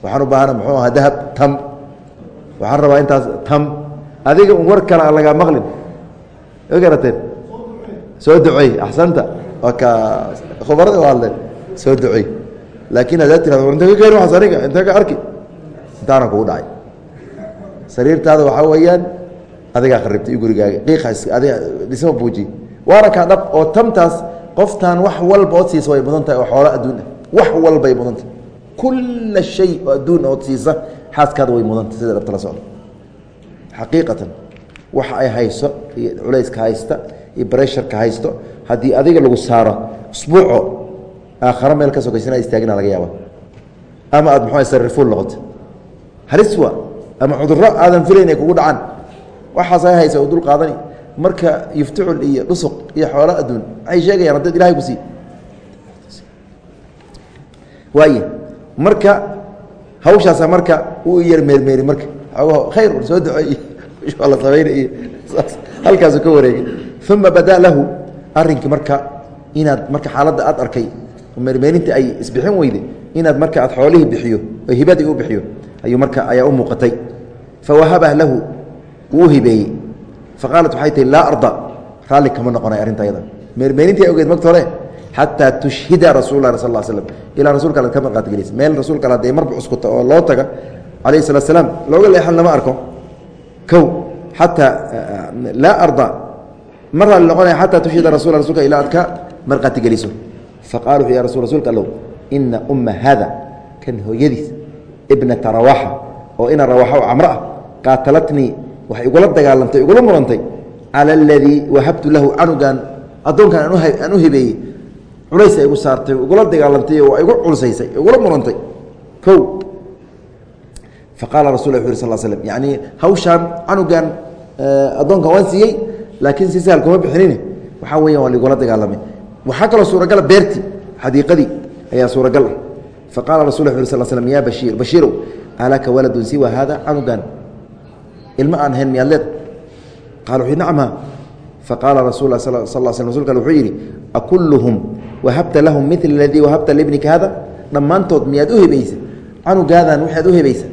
Waxaan u baahana muxuu ahaa dahab tam. Waxaan rabaa intaas tam. Adiga un war kale aan lagaa maqlin. Ma garateen soo ducey axsanta. Waa ka khubarada hadleen soo ducey laakiin haddaad tirado war inta ka keeni waxaas aniga inta ka arki intaana kugu dhacay. Sariirtaada waxaa weeyaan adigaa kharibtay gurigaaga. Dhisma buuji. Waana dhab oo tamtaas qoftaan wax walba ood siisa way mudan tahay oo xoolo adduun ah. Wax walbay mudan tahay. Kulla shay adduun ood siisa xaaskaada way mudan tahay sida dhabta la socda xaqiiqatan waxa ay hayso iyo culayska haysta iyo bresharka haysto haddii adiga lagu saaro usbuuco aakharo meel ka sokaysana istaagina laga yaaba ama aad muxuu sarrifuul noqoto halis waa ama cudurro aadan filayn ay kugu dhacaan. Waxaas ay haysa oo dul qaadani. Marka yuftucul iyo dhusuq iyo xoolo adduun waxay sheegayaan haddaad ilahay ku sii. Waay marka hawshaasa marka uu yar meermeeri marka. Khayr soo duceey la samayna iyo halkaasu ka wareegay. Uma badaa lahu arinkii marka inaad marka xaaladda aad arkay meermeerinta ay isbixin weyde inaad marka aad xoolihii bixiyo oo hibadii u bixiyo ayuu marka ayaa u muuqatay. Fawahabah lahu wuu hibeeyey. Faqaalat waxay tihi laa arda. Raalli kama noqonay arrinta ayada. Meermeerintii ogeed hore xataa tushhida rasul lah sal slm ilaa rasulka ad ka marqaatigelis meel rasuulka hadee marba cuskuta oo loo taga calayh salat slaam looga leexan lama arko. Kow xataa laa arda. Ma raalli noqonaya xataa tushhida rasul rasulka ilaa aad ka marqaatigeliso faqala wuxu ya rasul rasuulka allow ina umma haada kan hooyadiis ibnata rawaxa oo ina rawaxa camro ah qaatalatnii waxay igula dagaalantay igula murantay cala aladii wahabtu lahu canugan addoonkan aan u hibeeyey culays ay igu saartay igula dagaalantay oo igu culsaysay igula murantay. O faqaala rasul wu yh sal slm yacnii hawshaan canugan addoonkan waan siiyey laakiin si sahal kuma bixinin waxaa weyan waa laigula dagaalamay. Waxaa kaloo suuragala beerti xadiiqadii ayaa suuragal ah faqala rasul wu sl slm ya bashiir bashiirow alaka waladun siwa haada canugan ilma aan hayn miyaad leed qala wuxu nacmha faqaala rasul sal sl rasulka wuxuu yidhi akulluhum wahabta lahum mil aladii wahabta libnika hada dhammaantood miyaad u hebaysa canugaadan waxaad u hebaysa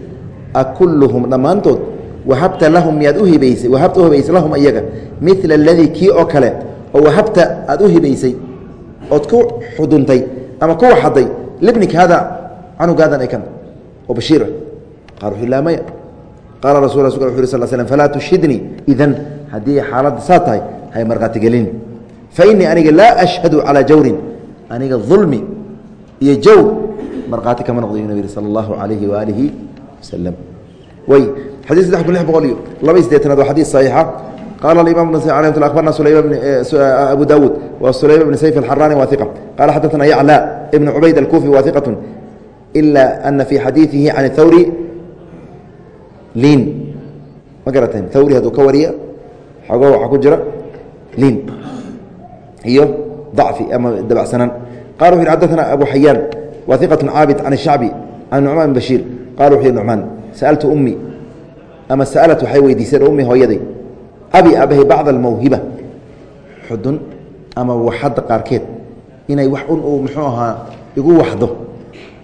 akulluhum dhammaantood wahabta lahum miyaad u hibaysay wahabta u hibaysa lahum iyaga mila aladii kii oo kale oo wahabta aad u hibaysay ood ku xuduntay ama libnika hada canugaadan ay kan oo bashiira qala wuxu laa maya qaala rasul rasulka wuxu yh sal slm falaa tushhidnii idan haddii xaaladda saa tahay hay markhaatigelin fa innii aniga laa ashhadu calaa jawrin aniga dulmi iyo jawr markhaati kama noqdo inuu yihi sala allahu calayhi waaalihi wasalam way xadii saddex kun lix boqol iyo laba iyo sideetanaad waa xadiis saxiixa qala aimam bn alay mt abarna abu dawuud wa sulayman bn sayf alxarani wa iqa qala xadaثna yaclى ibn cubayd alkufi wa iqaة ila ana fii xadiiثihi can اthawri liin ma garateen thawri hadduu ka wariya xoogo waxaa ku jira liin iyo dacfi ama dabacsanaan qala wuxu yhi xadaثna abu xayaan wa iqaة caabid can الshacbi can nucmaan bn bashiir qala wuxu yhi nucmaan sa'altu ummi ama sa'alat waxay weydiiseen ummi hooyaday abi abahay bacd almawhiba. Xudun ama waxadda qaarkeed inay wax un uu muxuu ahaa igu waxdo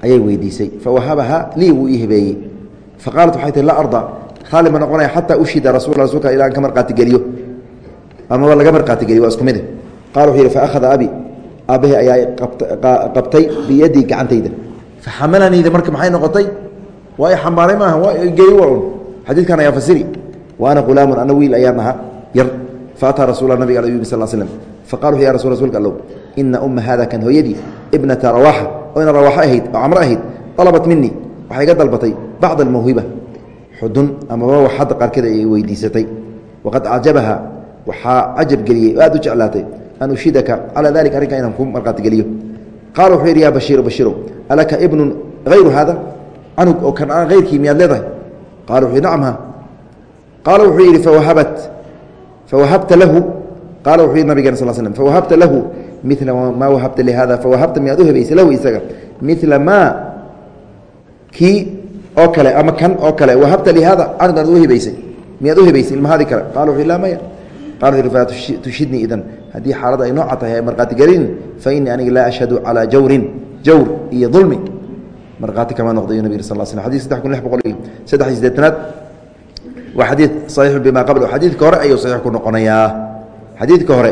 ayay weydiisay. Fawahabaha lii wuu ii hibeeyey faqaalat waxay tihi laa arda. Raalli ma noqonaya xataa ushida rasul rasulka ilaa an ka marqaatigeliyo amaba laga marqaatigeliyo waa isku mide qala wuxuu yihi faahada abi. Aabbahay ayaa qabtay biyadii gacantayda. Faxamalaniida marka maxay noqotay? Waa i xambaaray maaha waa geey waa un. Xadiidkan ayaa fasiri wa ana hulaamun ana wiil ayaan ahaa yar faataa rasuula nabiga al sal slm faqala wuxu ya rasul rsulka allow ina umma hada kan hooyadii ibnata rawaaxa oo ina ahayd oo camro ahayd alabat minii waxay iga dalbatay bacd almawhiba xudun amaba wax hadda qaarkeed ay weydiisatay waqad ajabaha waxaa cajab geliyey oo aad u jeclaatay an ushidaka calaa dalika arrinka inaan ku marqaatigeliyo qaala wuxuu yidhi ya bashiiru bashiirow alaka ibnun hayru haada canug oo kan aan hayrkii miyaad leedahay qala wuxuu yidhi nacamha qaala wuxuu yidhi fawahabat fawahabta lahu qaala wuxuu yidhi nabigeen sal slm fawahabta lahu mila maa wahabta lihada fawahabta miyaad u hebaysay lahu isaga mila maa kii oo kale ama kan oo kale wahabta lihada canugaad u hebaysay miyaad u hebaysay ilmahaadii kale qala yidhi laa maya wuxu falaa tushidnii idan haddii xaalada ay nooca tahay ay markhaatigelin fa innii aniga laa ashhadu calaa jawrin jawr iyo dulmi markhaati kama noqdayo nabig sal sl xadid saddex kun lix boqol iyo saddex sideetanaad waa xadiid saxiixu bima qabl xadiidka hore ayuu saxiix ku noqonayaa. Xadiidka hore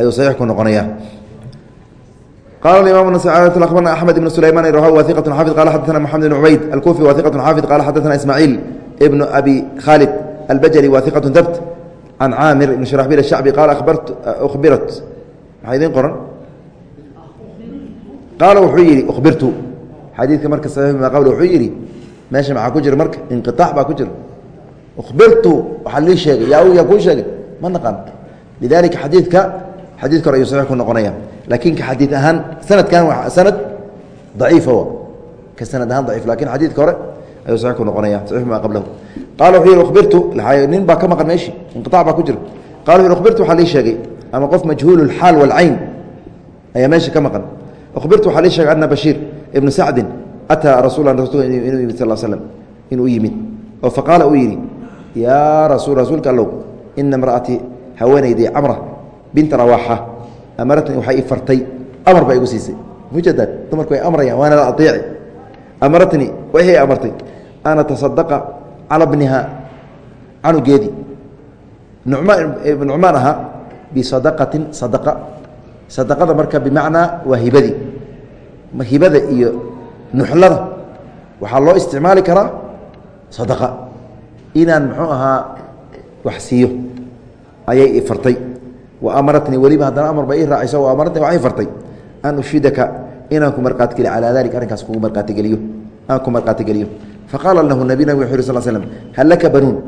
ayuu saxiix ku noqonayaa uhbirtu waxaa lii sheegay yaa yaa kuu sheegay ma naqaan lidalika xadiidka xadiidka hore ayuu saxiix ku noqonaya laakiin ka xadiid ahaan sanadkan sanad daciifa ka sanad ahaan daciif laakiin xadiidka hore ayuu saxiix ku noqonaya saxiix bima qablahu qala wuxuu yidhi uhbirtu nin baa ka maqan meeshii inqiaac baa ku jira qala wuxu yhi uhbirtu waxaa lii sheegay ama qof majhuul اlxaal wاlcayn ayaa meesha ka maqan uhbirtu waxaa lii sheegay ana bashiir ibnu sacdin ataa rasulka inuu yimid sal slm inuu yimid oo faqaala uu yidhi yaa rasul rasuulka ina imra'atii haweenaydii camra binta rawaaxa. Amaratni waxay i fartay. Amar baa igu siisay. Mujadad dumarku way amrayaan waana la aeeci amaratni waxay amartay. An atasadaqa cala bniha canugeedii nucmaan nucmaan ahaa bisadaqatin sadaqa. Sadaqada marka bimacnaa waa hibadii hibada iyo nuxlada. Waxaa loo isticmaali karaa sadaqa inaan muxuu ahaa wax siiyo. Ayay i fartay. Wa amaratnii weliba haddana amar ba ii raacayso wa amaratnii waxay fartay. An ushidaka inaan ku marqaatigeliyo calaa dalik arrinkaas kugu marqaatigeliyo aan ku marqaatigeliyo faqaala lahu nabi nabig wuxu sal slm hal laka banuun?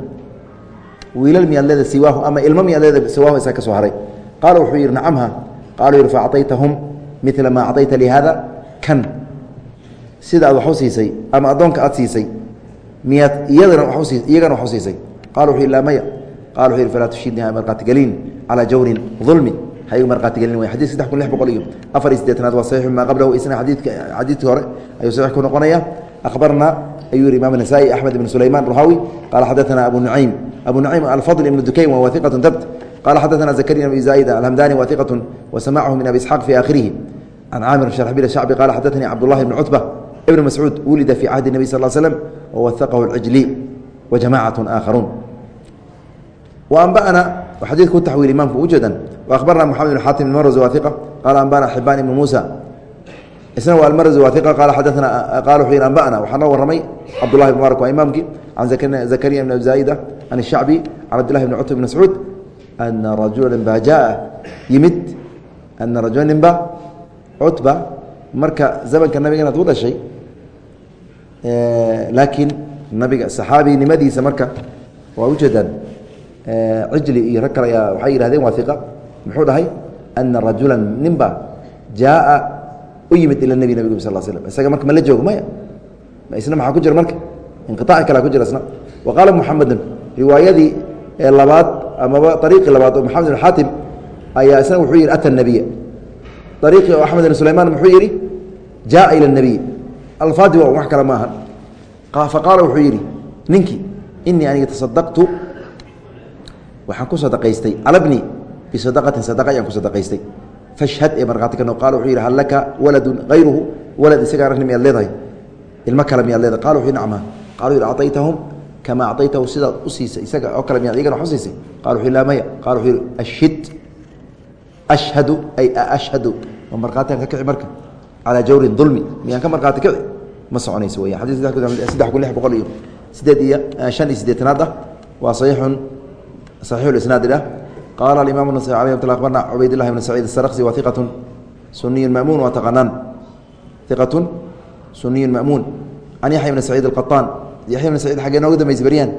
Wiilal miyaad leeda siwaahu ama ilmo miyaad leeda siwaahu isaa ka haray. Qaala wuxuu yidhi nacamha qaaluu yidhi faacطaytahum mila maa acطayta lihada kan. Sida aad wax siisay ama addoonka aad siisay miyaad iyagana wax usiisay qal u la maya. Qa u falaa tushidniha markaatigelin calaa jawrin ulmi haygu markaatigelin w xadid saddex kun lix boqol iyo afar iyo sideetanaad waa saxiixu maa qablahu isna xadiidkii hore ayuu saxiix ku noqonaya. Akhbarna ayuu yihi imaam nasaai axmed ibn sulayman ruhawi qaala xadaana abu nucaym abu nucaym alfadl ibn dukayn waa waiqatu dabt qala xadaana zakariya bn zaid alhamdani waiqatu wasamachu min abi isxaaq fi aakhirihi. Can caamir sharbir shacbi qala xadaanii cabdullahi bn cutba. ibn mascuud wulida fi cahdi الnabi sal slm wawahaqahu اcijli wajamacaة aakharuun وأنبأنا xadيث ku تxويل imamku ujeedan وأخبرنا محمد بن xاtم المرز واثقة قال أنبأنا حبان بن موسى isna waa المرز واثقة قال xadثna qال وxuu yhi أنبأنا waxaa noo waramay cبدالله بن مبارك waa imaمkii عن زكريا بن زايدة عن الشhعبي عن عبدالله بن cتب بن مسعوud أن رaجuلا ba jاء yimid أنa raجuلا ninba cutba marka زمنka nabiga inaad u dhashay laakiin nabiga صaxaabinimadiisa marka waa ujeedaan cijli iyo rag kale ayaa waxay yihahdeen waa iqa muxuu dhahay? Ana rajula ninba jaaa u yimid ila nebi nabig sal slm isaga marka ma joogo maya? Isna maxaa ku jira marka? Inqiaaci kalea ku jira isna. Wa qaala muxamedun riwaayadii labaad amaba ariiqii labaad oo maxamed ibn xaatim ayaa isna wuxuu yihi ata nabiya. Ariiqii oo axmed ibn sulaymaan muxuu yihi jaaa ila nabiy alfaadi waa wax kale maaha. Faqaala wuxuu yidhi ninkii inii aniga tasadaqtu waxaan ku sadaqaystay. Cala bni bisadaqatin sadaqa ayaan ku sadaqaystay. Fashhad ee markhaati ka no qaala wuxuu yidhi hal laka waladun hayruhu walad isaga aragni miyaad leedahay? Ilmo kale miyaad leedahay? Qala wuxuu nacma qalu yidhi acaytahum kamaa acaytahu sidaad u siisay isaga oo kale miyaad iyagana wax u siisay qala wuxuu laa maya. Qala wuxuu yidhi ashhid ashhadu ay ashhadu. Ma markhaatiaan ka kici marka? Calaa jawrin dulmi. Miyaan ka markhaati kici ma soconayso weya xadis saddex kun lix boqol iyo sideed iyo shan iyo sideetanaad ah waa saxiixun saxiixu lisnaad ah. Qaala alimaam nasai alay mat abarna cubaydillahi bn saciid asarqsi wa iqatun suniyun ma'muun waa taqanaan iqatun suniyun ma'muun. Can yaxya bni saciid alqaطaan yaxya bni saciid xaggee nooga dambeysay beryaan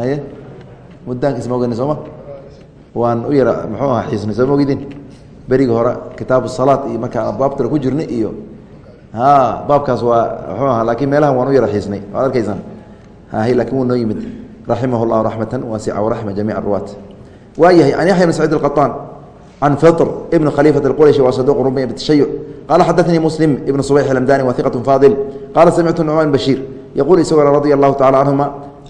haye? Muddaankiis ma ogeyna sooma? Waan u yara muxuu aha xiisnay soo ma ogidin berigi hore kitaabu salaad iyo markaa abwaabtale ku jirnay iyo baabkaas waa muxuu aha laakiin meelahan waan u yara xiisnay waad arkaysaan hahy lakin wuu noo yimid raximah اllahu raxmata waasica waraxma jamiic aruwaat waa yahay can yaxya bn saciid alqaطaan can fitr ibn khaliifat اqurayshi waa saduq rumi btashayuc qaala xadaanii muslim ibn subayx alamdani wa iqat faadil qaala samictu nucmaan bashiir yaquul isagoo radia allahu tacala canhuma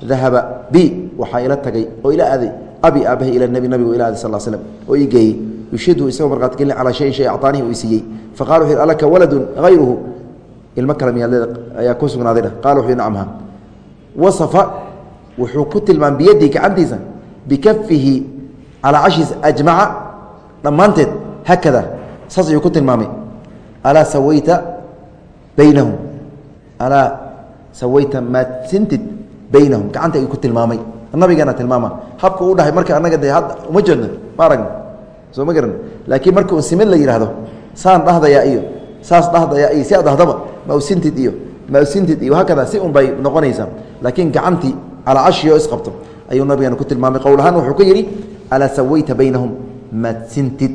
dahaba bi waxaa ila tagay oo ila aaday abi aabahi ila nebi nabigu ila aaday sal slm oo ii geeyey yushidhu isagoo markhaati gelin calaa shayin shay acطaanihi uu siiyey faqala wuxu alaka waladun hayruhu ilmo kale miyaad leeda ayaa ku sugnaadayh qala wuxuu nacmha wasafa wuxuu ku tilmaamay biyadii gacantiisa bikafihi calaa cashiis ajmaca. Dhammaanteed haakada saas ayuu ku tilmaamay. Alaa sawayta baynahum. Alaa sawayta maad sintid baynahum. Gacanta ayuu ku tilmaamay. Nabigeena tilmaama. Habka u dhahay marka anaga de hadda uma jeedno ma aragno soo ma garan laakiin marka un simid la yidhaahdo saan dhahdayaa iyo saas dhahdayaa iyo si aad dhahdaba ma usintid iyo ma usintid iyo hakada si un bay noqonaysaa laakiin gacantii calaa cashi oo isqabto ayuu nabigeena ku tilmaamay qowl ahaan wuxuu ka yidhi alaa sawayta baynahum maad sintid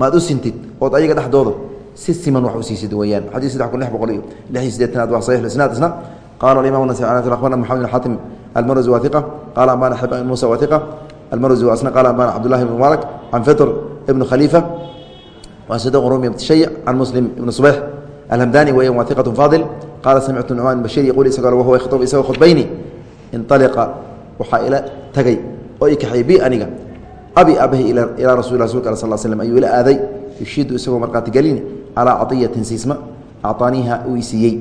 maad u sintid ood ayaga dhexdooda si siman wax u siisid weyaan xadii saddex kun lix boqol iyo lix iyo sideetanaad waa saxiix isnaad isna. Qala imam nas abarna maxamed bn xatim almarwsi wa iqa qala ambana xib musa wa iqa almarwsi wa asna qala ambana cabdullahi bn mubaarak can fitr ibn khaliifa btashayic can muslim ibn subayx alhamdani weyan wa iqat faadil qaala samictu nucmaan bashir yaquul isagoo wahuwa yakhtub isagoo khudbayni inaliqa waxaa ila tagay oo i kaxay bi aniga abi abahi ilaa rasul rasulka sal slm ayuu ila aaday yushidu isagoo markhaati gelini calaa caiyatin siisma acطaaniiha uu isiiyey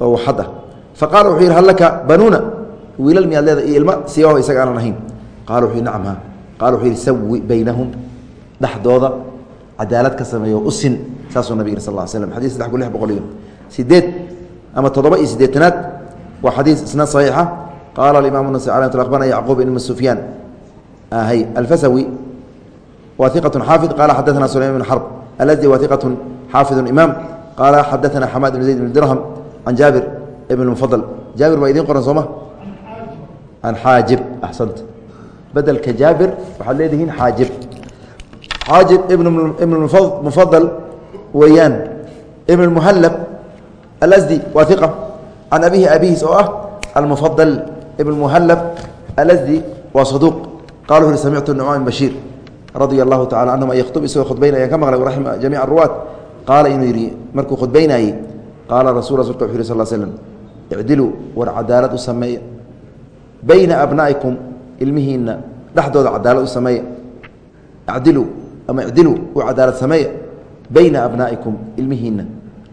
oo waxad ah faqala wuxuu yidhi hal laka banuuna wiilal miyaad leeda iyo ilma siyaho isaga aanan ahayn wuxuu yidhi nacamha qala wuxuu yidhi sawi baynahum dhexdooda cadaalad ka sameeyo u sin saasuu nabig yiri sal l slm xadis saddex kun lix boqol iyo sideed ama toddoba iyo siddeetanaad waa xadiis isna saxiixa qaala alimaam nas abana yacquub ibn sufyaan. Hy alfasawi wa iqatu xaafid qala xadaana sulaym bn xarb aladi wa iqatu xaafidu imaam. Qaala xadaana xamaad ibn zayd bn dirham can jaabir ibn mufadl jaabir baa idiin qoran sooma an xaajib axsanta. Bedelka jaabir waxaad leedihiin xaajib xaajib ibn mufadl weeyaan ibn muhallab alasdi waa iqa can abihi abihiis oo ah almufadl ibn muhallab alasdi waa saduuq qala wuxu uhi samictu nucmaan bashiir radia allahu tacala canhum an yakhtub isagoo khudbayn ayaan ka maqlay raxima jamiic aruwaat qaala inuu yidhi markuu khudbaynaayey qaala rasul rasulka wuxu yhi sal slm icdiluu war cadaalad u sameeya bayna abnaa'ikum ilmihiinna dhexdooda cadaalad u sameeya acdiluu ama icdiluu u cadaalad sameeya bayna abnaa'ikum ilmihiinna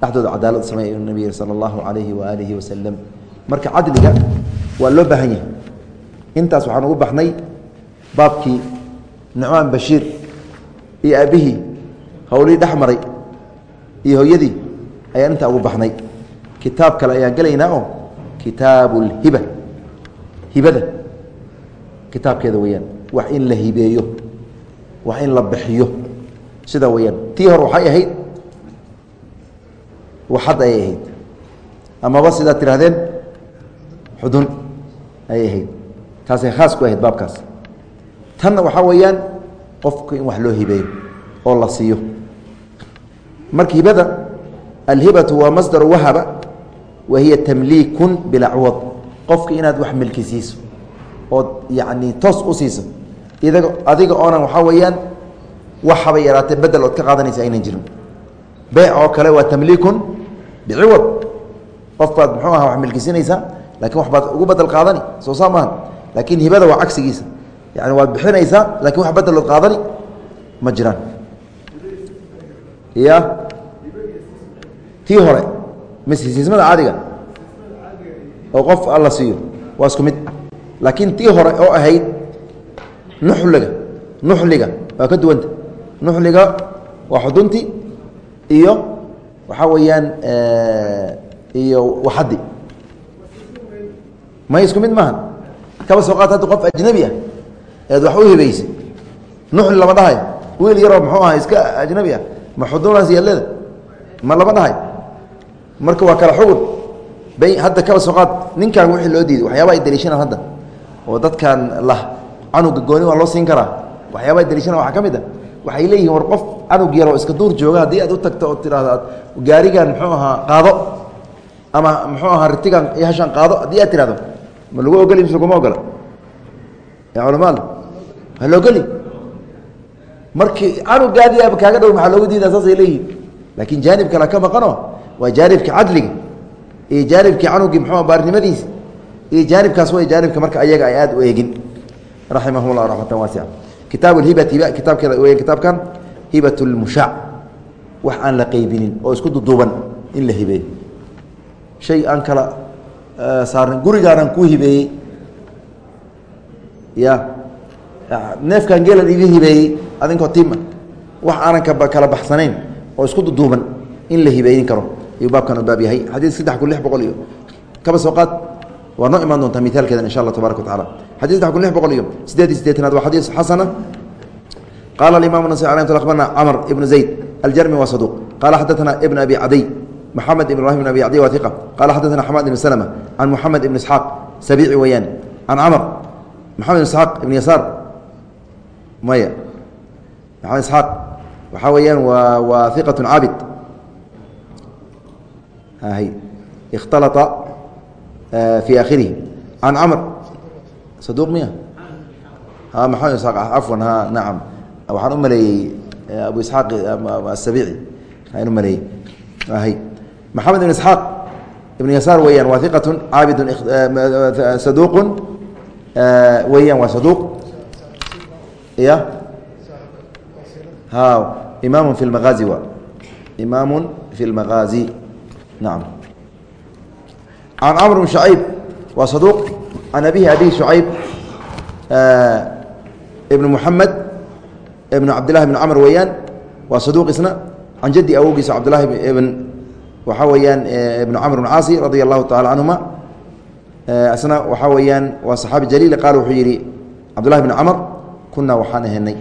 dhexdooda cadaalad sameeya inuu nabi yihi sala allahu calayhi waaalihi wasalam marka cadliga waa loo baahan yahay. Intaas waxaan ugu baxnay baabkii nucmaan bashiir iyo aabbihii howlihii dhex maray iyo hooyadii ayaan intaa ugu baxnay. Kitaab kale ayaan gelaynaa oo kitaabu اlhiba hibada. Kitaabkeeda weyaan wax in la hibeeyo wax in la bixiyo. Sidaa weyaan tii hore waxay ahayd waxad ayay ahayd. Amaba sidaad tihaahdeen xudun ayay ahayd. Taasay khaas ku ahayd baabkaas. Tanna waxaa weeyaan qofka in wax loo hibeeyo oo la siiyo. Marka hibada alhibatu waa masdaru wahaba wa hiya tamliikun bilaa cuwad qofka inaad wax milki siiso ood yacni toos u siiso idag adiga oonan waxaa weeyaan wax haba yaraatee bedel ood ka qaadanaysa aynan jirin. Beyc oo kale waa tamliikun biciwad qof baad muxuu aha wax milkisinaysaa laakiin wax baad ugu bedel qaadani soo saa maaha laakiin hibada waa cagsigiisa. Yani waad bixinaysaa laakiin wax bedelood qaadani ma jiraan. Ya tii hore masiismada caadiga. Oo qof alla siiyo waa isku mid. Laakiin tii hore oo ahayd nuxliga nuxliga waa ka duwanta. Nuxliga waa xudunti iyo waxaa weeyaan iyo waxaddi may isku mid maaha kaba soo qaata hadda qof ajnabi ah eed wax u hibaysay nuxli lama dhahayo wiil yaroo muxuu aha iska ajnabi ah? Ma xudunaas yeelada ma lama dhahayo marka waa kala xugun. Hadda kaba soo qaad ninkan wixii loo diiday waxyaaba ay daliishanaan hadda. Oo dadkan lah canuga gooni waa loo siin karaa. Waxyaaba ay daliishana waxaa ka mid a. Waxay leeyihiin war qof canug yaroo iska duur jooga haddii aad u tagto oo tidhaahdo aad gaarigan muxuu ahaa qaado ama muxuu ahaa ritigan iyo hashan qaado haddii aad tidhahdo ma lagu ogoli mise laguma ogola. Ya culamaada waa la ogoli markii canugaadii aba kaaga dhow maxaa loogu diidaa saasay leeyihiin laakiin jaanib kale ka maqano waa jaanibka cadliga iyo jaanibkii canugii muxuu baarinimadiisa iyo jaanibkaas way jaanibka marka ayaga ay aad u eegin raximahum llah raxmatan waasica kitaab hibati kitaabkeeda weya kitaabkan hibat lmushaac wax aan la qeybinin oo isku duduuban in la hibeeyo shay aan kala saarnin gurigaanaan kuu hibeeyey. Ya neefkan geelan iga hibeeyey adinkoo tima wax aanan kala baxsanayn oo isku duduuban in la hibeeyin karo. Ayuu baabkan u baab yahay. Xadiid saddex kun lix boqol iyo kaba soo qaad waa noo imaan doontaa miaalkeeda insha allah tbarak wataala xadii saddex kun lix boqol iyo sideed iyo sideetanaad waa xadiis xasana. Qala alimamu nasa ala akhbarna camr ibnu zayd aljarmi waa saduq. Qala xadaana ibn abi cadiy maxamed ibn ibrahim ibn abi cadiy waa iqa qala xadaana xamaad ibn salma can moxamed ibn isxaaq sabici weyaan can camr maxamed ibn isxaaq ibn yasaar maya. Maxamed isxaaq waxaa weeyaan waa waa iqatu caabid hhy ikhtalaa في akhirihi can camr saduuq miya maxamed isaq afwan ha nacam waxaan u maleeyey abu isxaaq asabici aan u maleeyey hay maxamed ibn isxaaq ibn yasaar weeyaan waa iqat caabidun saduuqun weeyaan waa saduuq ya ha imaamu fi lmagaazi wa imaamu fi lmagaazi nacam can camr bn shacayb waa saduuq can abihi abihi shucayb ibn muxamed ibn cabdillahi bn camr weeyaan waa saduuq isna can jaddi awowgiisa cabdillahi ibn waxaa weeyaan ibn camr bn caasi radia allahu tacala canhuma isna waxaa weeyaan waa saxaabi jaliil qaal wuxuu yidhi cabdullahi bn camr kunaa waxaan ahenay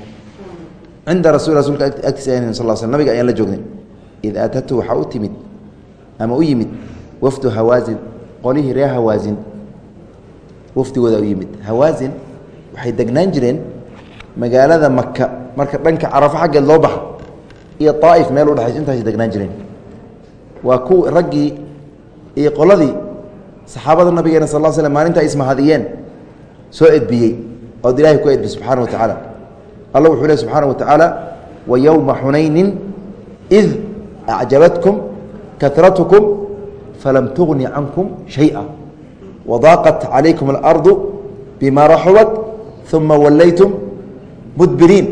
cinda rasul rasulka agtiisa ahen sal sl nabiga ayaan la joognay id aatatu waxaa u timid ama u yimid wafdu hawaasin qolihii reer hawaasin wafdigooda u yimid. Hawaasin waxay degnaan jireen magaalada maka marka dhanka carafo xaggeed loo baxa iyo aaif meel udhexayso intaasay degnaan jireen. Waa kuw raggii iyo qoladii saxaabada nabigeena sal slam maalinta ay ismahadiyeen soo edbiyey ood ilahay ku edbi subxaana wa tacaala alla wuxuu leh subxaana wa tacaala wa yowma xunaynin id acjabatkum karatkum falam tugni cankum shayئa wadaaqat calaykum اlardu bima raxubat uma wallaytum mudbiriin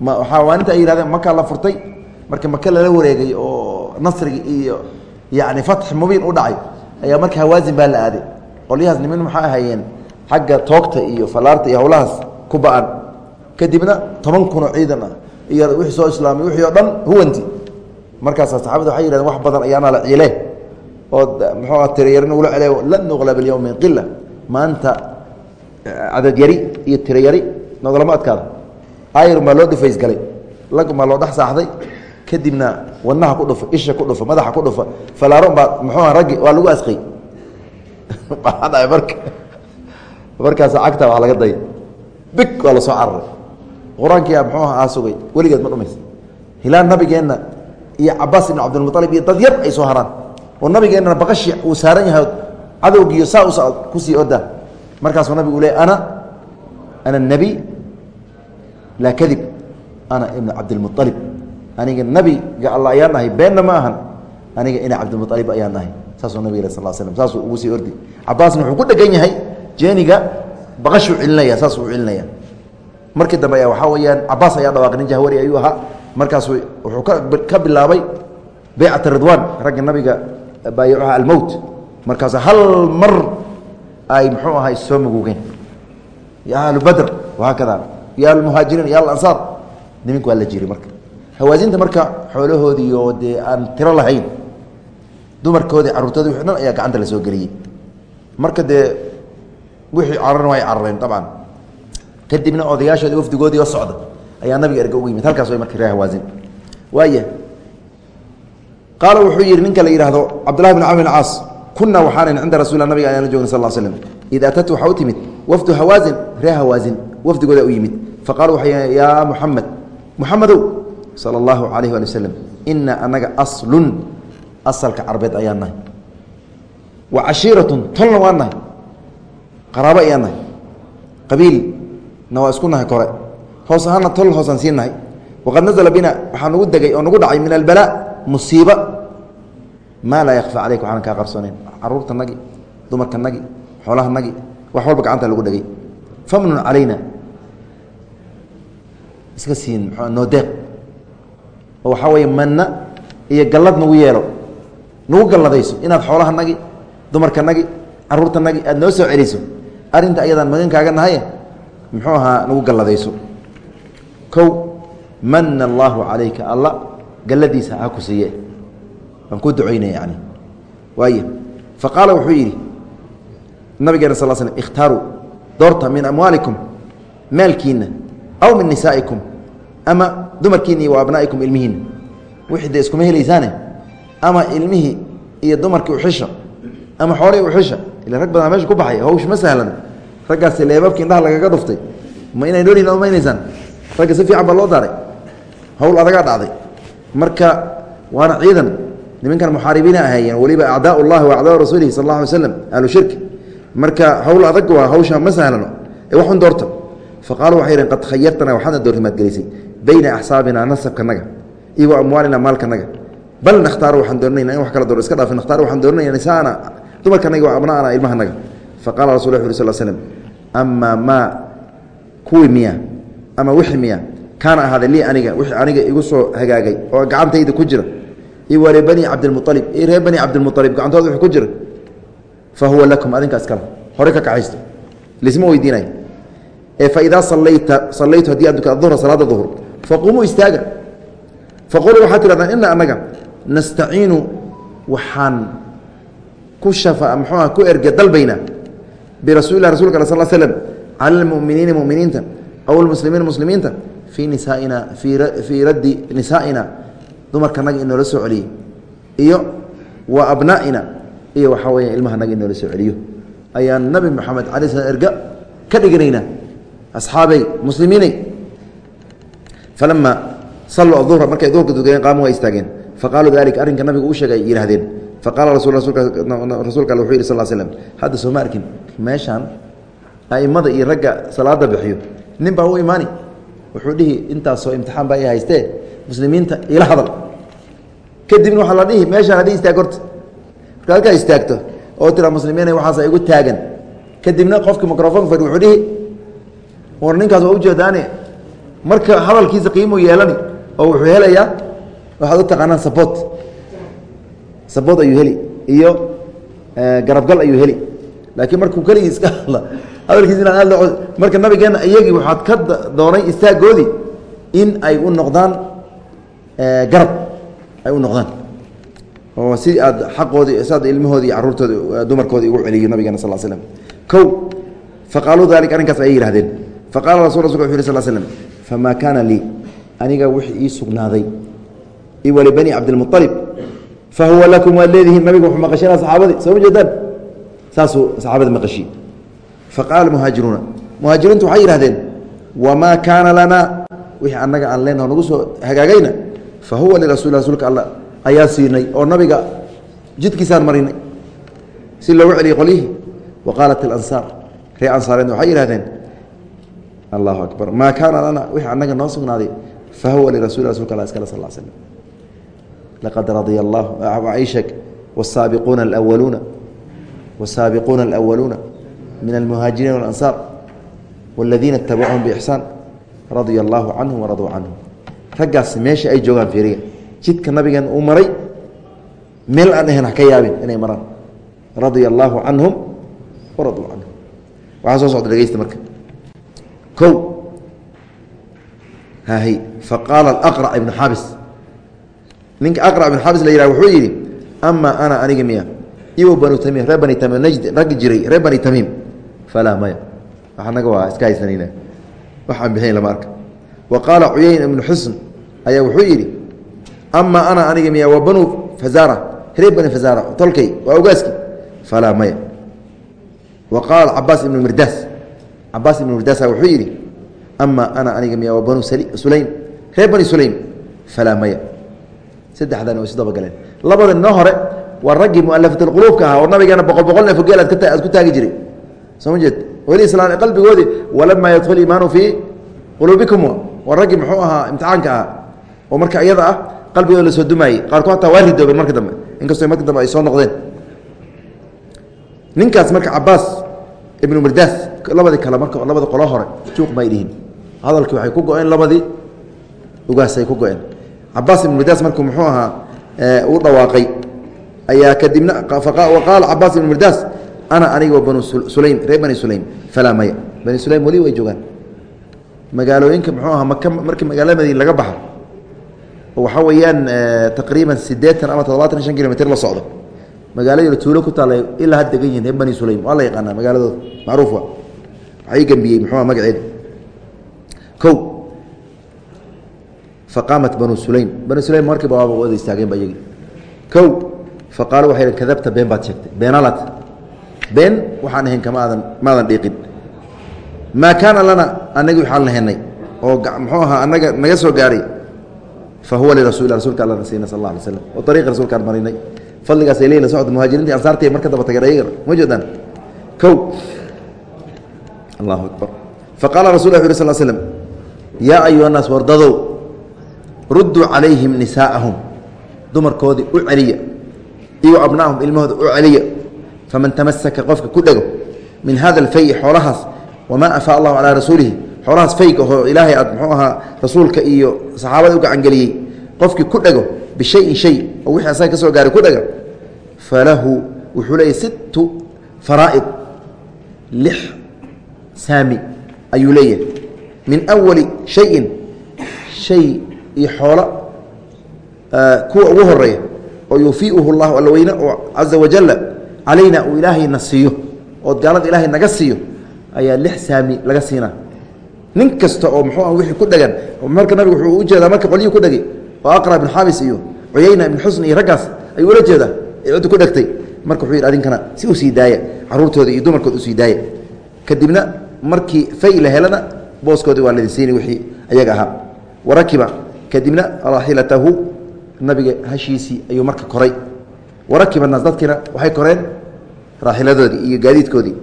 maalinta ay yihahdeen maka la furtay marka maka lala wareegay oo nasrigi iyo yani fatx mubiin u dhacay ayaa marka hawaasin baa la aaday qolyahaas nimin maxaa ahayeen xagga toogta iyo falaarta iyo howlahaas ku ba'an kadibna toban kunoo ciidan ah iyo wixii soo islaamay wixii oo dhan huwanti markaasa saxaabada waxay yihahdeen wax badan ayaana la ciile. Oo muxuu tirayari nagula cele lan nuqlab alyowm min qila maanta cadadyari iyo tirayari noglama adkaada ayr maa loo dhufaysgalay lag maa loo dhex saaxday kadibna wadnaha ku dhufa isha ku dhufa madaxa ku dhufa falaaron baa muxuuha raggi waa lagu asqay marka markaasa cagta waa laga day big waa la soo cararay. Qur'aankiia muxuuha aa sugay weligeed ma dhumaysa. Hilaan nabigeenna iyo cabaas ibn cabdilmualib iyo dad yar ay soo haraan. Oo nabigeennana baqashi uu saaran yahay cadowgiiyo saa us ku sii ordaa markaasuu nabigu le ana ana nebiy laa kadib ana ibn cabdilmualib aniga nabiga alla ayaan nahay beenna ma ahan. Aniga ina cabdilmualib ayaan nahay. Saasuu nabig sal slam saasuu ugu sii ordi. Cabaasna wuxuu ku dhegan yahay jeeniga baqashuu celinaya saasuu celinaya. Markii dambe ayaa waxaa weyaan cabaas ayaa dhawaaqay nin jahwari ayuu ahaa markaasu wuxuu ka bilaabay baycata ridwaan ragga nabiga baayacuha almowt markaas hal mar ay muxuu ahay soo maguugeen ya ahlu badr wahaakada ya almuhaajiriin ya alansaar niminka waa la jiray marka. Hawaasinta marka xoolahoodii oo dee aan tiro lahayn dumarkoodii carruurtoodii wixi dhan ayaa gacanta la soo geliyey. Marka dee wixii cararna way carareen dabcan. Kadibna odayaashoodii wafdigoodii oo socda ayaa nabiga erga ugu yimid. Halkaas way marka hawaasin waaya qaala wuxuu yidhi ninka la yidhaahdo cabdullahi bn camr bn caas waxaanan cinda rasul nabiga ayaan la joogna sal slm id atat waxaa u timid wafdu hawaasin ree hawaasin wafdigooda u yimid. Faqaalu waxay yaa muxamed muxamedow sala allahu calayh waali waslem ina anaga aslun asalka carbeed ayaan nahay. Wa cashiiratun tolna waan nahay. Qaraabo ayaan nahay. Qabiilna waa isku nahay kore hoos ahaana tol hoosaan sii nahay waqad nazla bina waxaa nagu degay oo nagu dhacay min albala musiiba. Maa laa yakfa caleyk waxaanan kaa qarsoonayn carruurta nagi dumarka nagi xoolaha nagi wax walba gacanta lagu dhegay famnun calayna. Iska siin noo oo waxaa weeye manna iyo gallad nagu yeelo. Nagu galladayso inaad xoolaha nagi dumarka nagi carruurta nagi aada noo soo celiso. Arrinta ayadaan magan kaaga nahaye muxuu ahaa nagu galladayso kow mana allaahu calayka alla galladiisa ha ku siiye waan ku ducaynaya yani waay fa qaala wuxuu yidhi nabigeena sal slm ikhtaaruu doorta min amwaalikum maalkiinna aw min nisaa'ikum ama dumarkiina iyo wa abnaa'ikum ilmihiinna. Wixii dee iskuma helaysaane ama ilmihii iyo dumarkii uxisha ama xoolihii uxisha ila rag badan meesha ku baxay hawsh ma sahlan. Raggaasi leebabkii indhaha lagaga dhuftay ma inay noolyihin umaynaysaan ragga si fiican baa loo daaray. Hawl adagaa dhacday. Marka waana ciidan nimankan muxaaribiina ahaayeen weliba acdaa llahi wa acdaa rasuulihi sal alla alay slam ahlu shirki. Marka hawl adag waa hawsha ma sahlano ee waxun doorta fa waxay yidheen qad khayartana waxaadna doorrimaadgelisay bayna axsaabina nasabkanaga iyo wa amwaalina maalkanaga bal nakhtaaru waxaan dooranayna in wax kala dooro iska dhaafin nakhtaar waxaan dooranayna nisaana dumarkanaga wa abnaana ilmahanaga fa qala rasul uri sl slm amaa maa kuwii miya ama wixii miya kaana ahaaday lii aniga wixii aniga igu soo hagaagay oo gacantayda ku jira. Iyo wali bani cabdilmualib iyo reer bani cabdilmualib gacantooda wix ku jira. Fa huwa lakum adinka iskale hore ka kaxaysto. Lisma weydiinay. Ee faidaa salayta sallaytu haddii adduka aduhra salaada duhur faquumuu istaaga. Faquluu waxaad tihahdaan ina annaga nastaciinu waxaan ku shafa muxuuha ku erge dalbaynaa birasuuli lah rasulka sal slm cala almuminiina muminiinta aw almuslimiina muslimiinta fii nisaaina fii raddi nisaaina dumarkanaga in noola soo celiyey iyo wa abnaa'ina iyo waxaa weya ilmahanaga in noola soo celiyo ayaan nabi moxamed alay slam erga ka dhiganaynaa asxaabey muslimiiney falama saluu aduhra markay duhurka dukadeen qaamu waa istaageen faqaaluu dalika arrinka nabigu u sheegay ay yidhahdeen faqala rasul rasuulka alle wuxuu yidhi sal slm hadda soo ma arkin meeshaan a'immada iyo ragga salaada bixiyo nin baa u imaani. Wuxuu dhihi intaasoo imtixaan baa i haystee muslimiinta ila hadal. Kadibna waxaa la dhihi meeshaan haddii istaag horta. Marka halkaa istaagto oo tira muslimiina waxaasa igu taagan. Kadibna qofka microfonka fadhi wuxuu dhihi war ninkaas waa ujeedaane marka hadalkiisa qiimuu yeelani oo wuxuu helayaa waxaad u taqaanaan sabot sabot ayuu heli iyo garabgal ayuu heli. Laakiin markuu keligii iska hadla hadalkiisa inaan aad marka nabigeena iyagii waxaad ka doonay istaagoodii in ay u noqdaan garab. Ay u noqdaan. Oo si aad xaqoodii saad ilmahoodii caruurtoodi dumarkoodii ugu celiyo nabigeena sal slm kow faqaaluu dalika arrinkaas ayay yihahdeen faqala rasul rasulka wuxu yh sl slm famaa kaana lii? Aniga wixii ii sugnaaday. I wali bani cabdilmualib fa huwa lakum waad leedihiin nabiga wuxuu maqashana saxaabadii. Soo ma jeedaan? Saasuu saxaabada maqashiy faqaala muhaajiruuna muhaajiriintu waxay yidhahdeen wamaa kaana lanaa wixii annaga aan leenaho nagu soo hagaagayna fa huwa lirasuuli rasuulka alla ayaa siinay oo nabiga jidkiisaan marinay si loogu celiyey qolyihii wa qaalat alansaar ree ansaareedna waxay yidhahdeen allahu akbar maa kaana lana wixii annaga noo sugnaaday fa huwa lirasuli rasulka alla iskale sal slm laqad radia allah ishak wsaabiquuna alwaluuna wsaabiquuna alأwaluuna min almuhaajiriin walansaar wاladiina اtabacahum bixsaan radia allahu canhum waraduu canhum raggaas meesha ay joogaan fiiriga. Jidka nabigan uu maray meel aan ahayn ha ka yaabin inay maraan. Radia allaahu canhum waraduu canhum waxaa soo socda dhegeysta marka. O hahy faqaala aqrac ibnu xaabis ninka aqrac ibnu xaabis la yihah wuxuu yidhi ama ana aniga miya. Iwo banu tamiim reer bani tamiim najd raggi jiray reer bani tamiim falaa maya. Wax anaga waa iska haysanayna waxaan bixin lama arka. Wa qaala cuyayn ibnu xusn ayaa wuxuu yidhi ama ana aniga miya wa banu fazara reer bani fazara tolkay waa ogaaski falaa maya. Wa qaala cabaas ibnu mirdaas cabaas ibnu mirdaasa wuxuu yidhi ama ana aniga miya wa banu sulaym reer bani sulaym. Falaa maya. Saddexdan way isu dabagaleen labada noo hore waa raggii mualafatulquluubka ahaa oo nabigeena boqol boqol neef aad ku taagi jiray soo ma jeed? Weli islaan qalbigoodii walamaa yadkhul iimaanu fii quluubikum waa raggii muxuu ahaa imtixaanka ahaa oo marka iyada ah qalbigooda la soo dumaayey qaarkood hataa waa ridoobeen marka dambe inkastoo marka dambe ay soo noqdeen. Ninkaas marka cabaas ibnu mirdaas labadii kale marka labada qolo hore juuq may dhihin. Hadalkii waxay ku go-een labadii ugaasay ku go-een. Cabaas ibnu mirdaas markuu muxuu ahaa uu dhawaaqay. Ayaa kadibna qaala cabaas ibnu mirdaas ana aniga banu sulaym reer bani sulaym falaa maya bani sulaym weli way joogaan magaalooyinka muxuu ahaa maka markii magaalada madiine laga baxa oo waxaa weeyaan taqriiban siddeetan ama toddobaatan shan kilomitr la socdo magaalada tuulo ku taala ilaa had degan yihiin reer bani sulaym waa la yaqaanaa magaaladooda macruuf wa waxaa ii gambiyey muxuu aha magaceeda o faqaamat banu sulaym banu sulaym markiiba waaba wada istaageenba iyagii o faqaalu waxay h kadabta been baad sheegtay beenalaad been waxaan ahayn kama aadan maadan dhiiqin. Maa kaana lana anagi waxaan lahenay oo muxuu ahaa anaga naga soo gaaray. Fa huwa lirasuuli rasulka alla nasiina sal alla alay slam oo ariiqa rasuulkaan marinay. Fadligaas ay la socda muhaajiriintii ansaartii marka daba tageen ayaga ma jeedaan o allahu akbar. Faqaala rasul lla uri sal slm yaa ayuha naas wardadow rudduu calayhim nisaa'ahum dumarkoodii u celiya iyo abnaahum ilmahooda u celiya faman tamasaka qofka ku dhego min hada alfayi xoolahaas wamaa afaa allahu calaa rasuulihi xoolahaas fayga oo ilaahay aad muxuu ahaa rasuulka iyo saxaabada u gacangeliyey qofkii ku dhego bishayin shay oo wixii asaga ka soo gaaray ku dhega falahu wuxuu leeyahy sittu faraa'id lix saami ayuu leeyahay min awali shayin shay iyo xoolo kuwa ugu horreeya oo yufiiuhu llahu alla weyne oo caza wajala calayna uu ilaahayna siiyo ood gaalada ilaahay naga siiyo ayaa lix saami laga siinaa nin kasta oo muxuu wixii ku dhegan marka nabigu wuxuu u jeedaa marka qolyihii ku dhegay oo aqra ibn xaabis iyo cuyayna ibn xusn iyo raggaas ayuu ula jeedaa ee cidda ku dhegtay marka wuxuu yidhi adinkana si u sii daaya caruurtooda iyo dumarkooda u sii daaya kadibna markii fay la helana booskoodii waa ladin siini wixii ayaga ahaa warakiba kadibna raaxilatahu nabiga hashiisii ayuu marka koray warakiba naas dadkiina waxay koreen raaxiladoodii iyo gaadiidkoodii.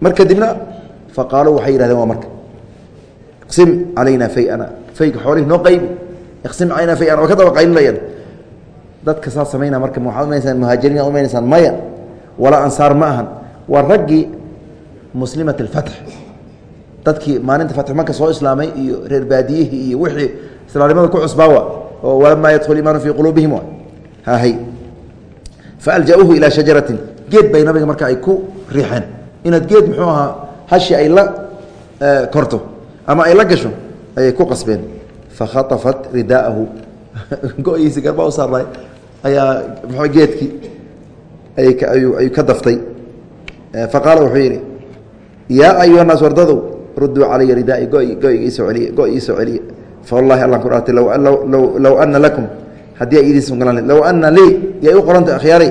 Mar kadibna faqaaluu waxay yihahdeen waa marka. Iqsim calayna fayana. Fayga xoolihii noo qaybi iqsim calayna fayana. Waa ka daba qaylinayaan dadka saa samaynaa marka waxaad umaynaysaan muhaajiriin ad umaynaysaan maya. Walaa ansaar ma ahan. Waa raggii muslimat alfatx dadkii maalinta fatx maka soo islaamay iyo reer baadiyihii iyo wixii islaamnimada ku cusbaawa oo walamaa yadkhul iimaanu fii quluubihim hahay faalja-uuhu ilaa shajaratin. Geed bay nabiga marka ay ku riixeen. Inaad geed muxuu ahaa hashi ay la korto ama ay la gasho ayay ku qasbeen. Fakhaطafat ridaa'ahu go-yiisi garbaa u saarnay. Ayaa mxuu geedkii ayayayuu ka daftay. Faqaala wuxuu yidhi yaa ayuha naas wardadow ruduu calaya ridaai go-yga celiya go iisoo celiya fawallahi allan ku dhaartay low ana lakum haddii ay suglaan low ana lii yay u qorantay akhyaaray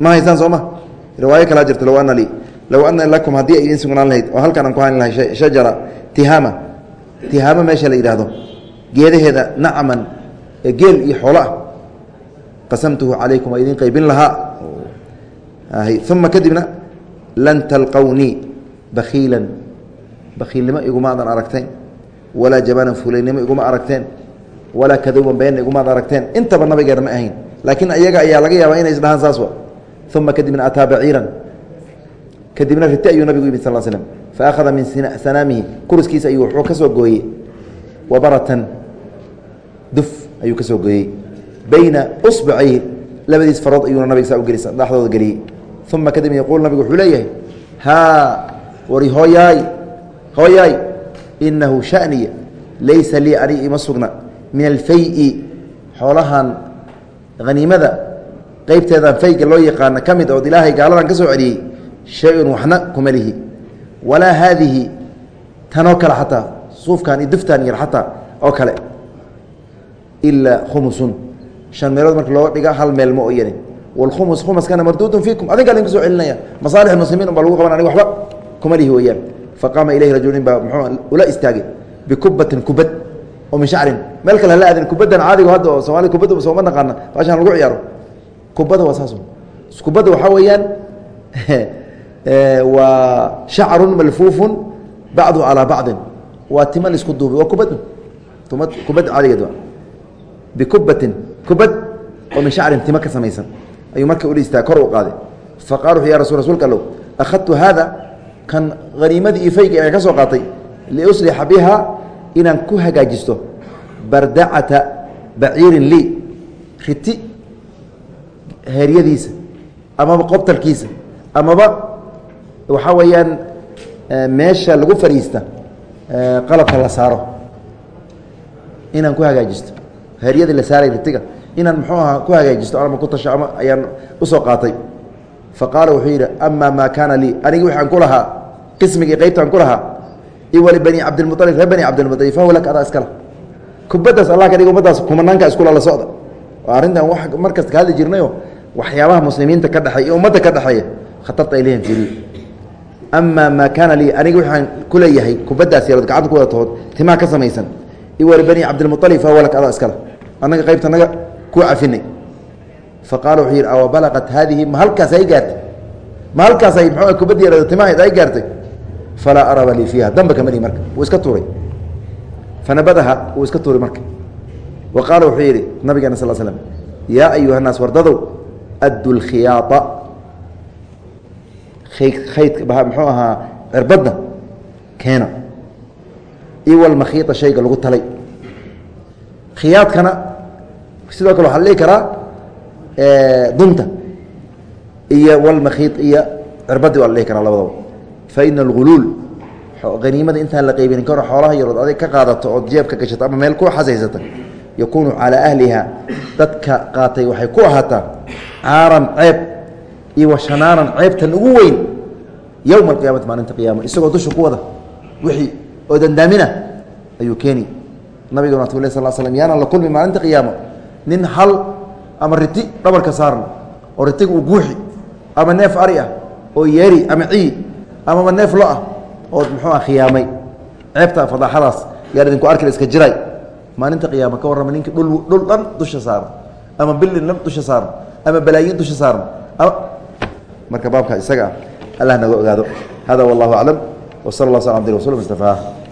ma haysaan soo ma? Riwaayo kalaa jirta low ana lii. Low ana lakum haddii ay idin sugnaan lahayd oo halkaan aan ku hayn lahay shajara tihaama. Tihaama meesha la yidhaahdo. Geedaheeda nacman geel iyo xoolo ah. Qasamtuhu calaykum waa idin qaybin lahaa. Uma kadibna lan talqownii bakiilan bakiilnimo igumaadan aragteen walaa jabanan fulaynimo iguma aragteen walaa kaduuban beenna igumaad aragteen. Intaba nabigeena ma ahayn. Laakiin ayaga ayaa laga yaabaa inay isdhahaan saas uma kadibna ataa baciiran. Kadibna riti ayuu nabigu yimid sal slm fa min sanaamihi. Kuriskiisa ayuu wuxuu ka gooyey. Wabaratan duf ayuu ka gooyey. Bayna usbacayhi labadiis farood ayuuna nabiga saa ugelisa dhexdooda geliyey. Uma kadib yaquul nabigu wuxuu leeyahay haa wari hooyaay hooyaay inahu shaniya laysa lii ani ima sugna min alfayi xoolahan haniimada qeybteedan fayga loo yaqaana ka mid ood ilaahay gaaladan ka soo celiyey shay-un waxna kuma lihi. Walaa haadihi tanoo kale xataa suufkan iyo duftan yar xataa oo kale ilaa khumusun. Shan meelood marka loo dhiga hal meel ma oyane wاlkhumus khumuskana marduudun fiikum. Adinkaa idinku soo celinaya. Masaalix muslimiin un lagu qaban aniga waxba kuma lihi weyaan faqaama ilayhi rajulin baa muxuu ula istaagay bikubatin kubad oo min shacrin. Meel kale hala aadin kubaddan caadigo hadda oo soomaalida kubadda sooma naqaana. Baashaan lagu ciyaaro. Kubadda waa saas kubadda waxaa weeyaan waa shacru malfuufun bacdu calaa bacdin. Waa tima la isku duubay waa kubad kubad caadigeed bikubatin kubad oo min shacrin tima ka samaysan. Ayuu marka ula istaagay kor u qaaday faqala wuxu ya rasul rasuulka allow akhadtu haada kan haniimadii iyo fayga aan ka soo qaatay liuslixa biha inaan ku hagaajisto bardacata baciirin lii riti heeryadiisa amaba qobtalkiisa amaba waxaa weeyaan meesha lagu fadhiista qalabka la saaro. Inaan ku hagaajisto. Heeryadii la saaray ritiga. Inaan muxuu aha ku hagaajisto ama ku tasho ama ayaan u soo qaatay. Fa wuxuu yidhi amaa maa kaana lii? Anigi waxaan ku lahaa qismigii qeybtaan ku lahaa bani cabdilmualib reer bani cabdilmualib fahuwa laka adaa iskala. Kubaddaas allah ka dhiga ummadaas kumanaanka iskula la socda. Oo arrintan wa markasta ka hadli jirnayo waxyaabaha muslimiinta ka dhexeeya iyo ummadda ka dhexeeya khatarta ay leeyihiin fiiriyo amaa maa kaana lii aniga waxaan ku leeyahay kubaddaas yarood gacanta ku wada tood timaa ka samaysan. Iwali bani cabdilmualib fahuwa laka adaa iskala. Annaga qaybta naga ku cafinay. Fa qaala wuxuu yidhi awa balaqat haadihi ma halkaas ay gaartay? Ma halkaas ay mxuu kubaddi yarood timahayd ay gaartay falaa araba lii fiiha damba kama lihi marka wuu iska tuuray fanabadaha wuu iska tuuray marka wa qaala wuxuu yidhi nabigeena sal slm yaa ayuha naas wardadow addu lkhiyaaa ayd muxuu ahaa cirbadda keena iwalmakhiita shayga lagu talay khiyaadkana sidoo kale waxaa la dhihi karaa dunta iyo walmakhiid iyo cirbaddi waa la dhihi karaa labadaba faina alguluul haniimada intaan la qaybinin karo xoolaha yarood adig ka qaadato ood jeebka gashato ama meel ku xasaysata yakuunu calaa ahliha dadka qaatay waxay ku ahaataa caaran ceeb iyo washanaanan ceebtan ugu weyn yowma alqiyaamati maalinta qiyaama isagoo dusha ku wada wixii oo dandaamina ayuu keeni nabiguna atu sal slm yaanaan la kulmi maalinta qiyaamo nin hal ama riti dhabarka saaran oo ritiga uu guuxi ama neef ari ah oo yeeri ama ciyi amaba neef lo ah. Ood muxuu ah khiyaamay. Ceebta fadaaxadaas yaan idinku arkin iska jiray. Maalinta qiyaama ka warrama ninki dhul dhul dhan dusha saaran. Ama billin dhan dusha saaran. Ama balaayin dusha saaran. Marka baabka isaga ah allah naga ogaado. Hada wallahu aclam w sal allah sl abdi rasul mustafaa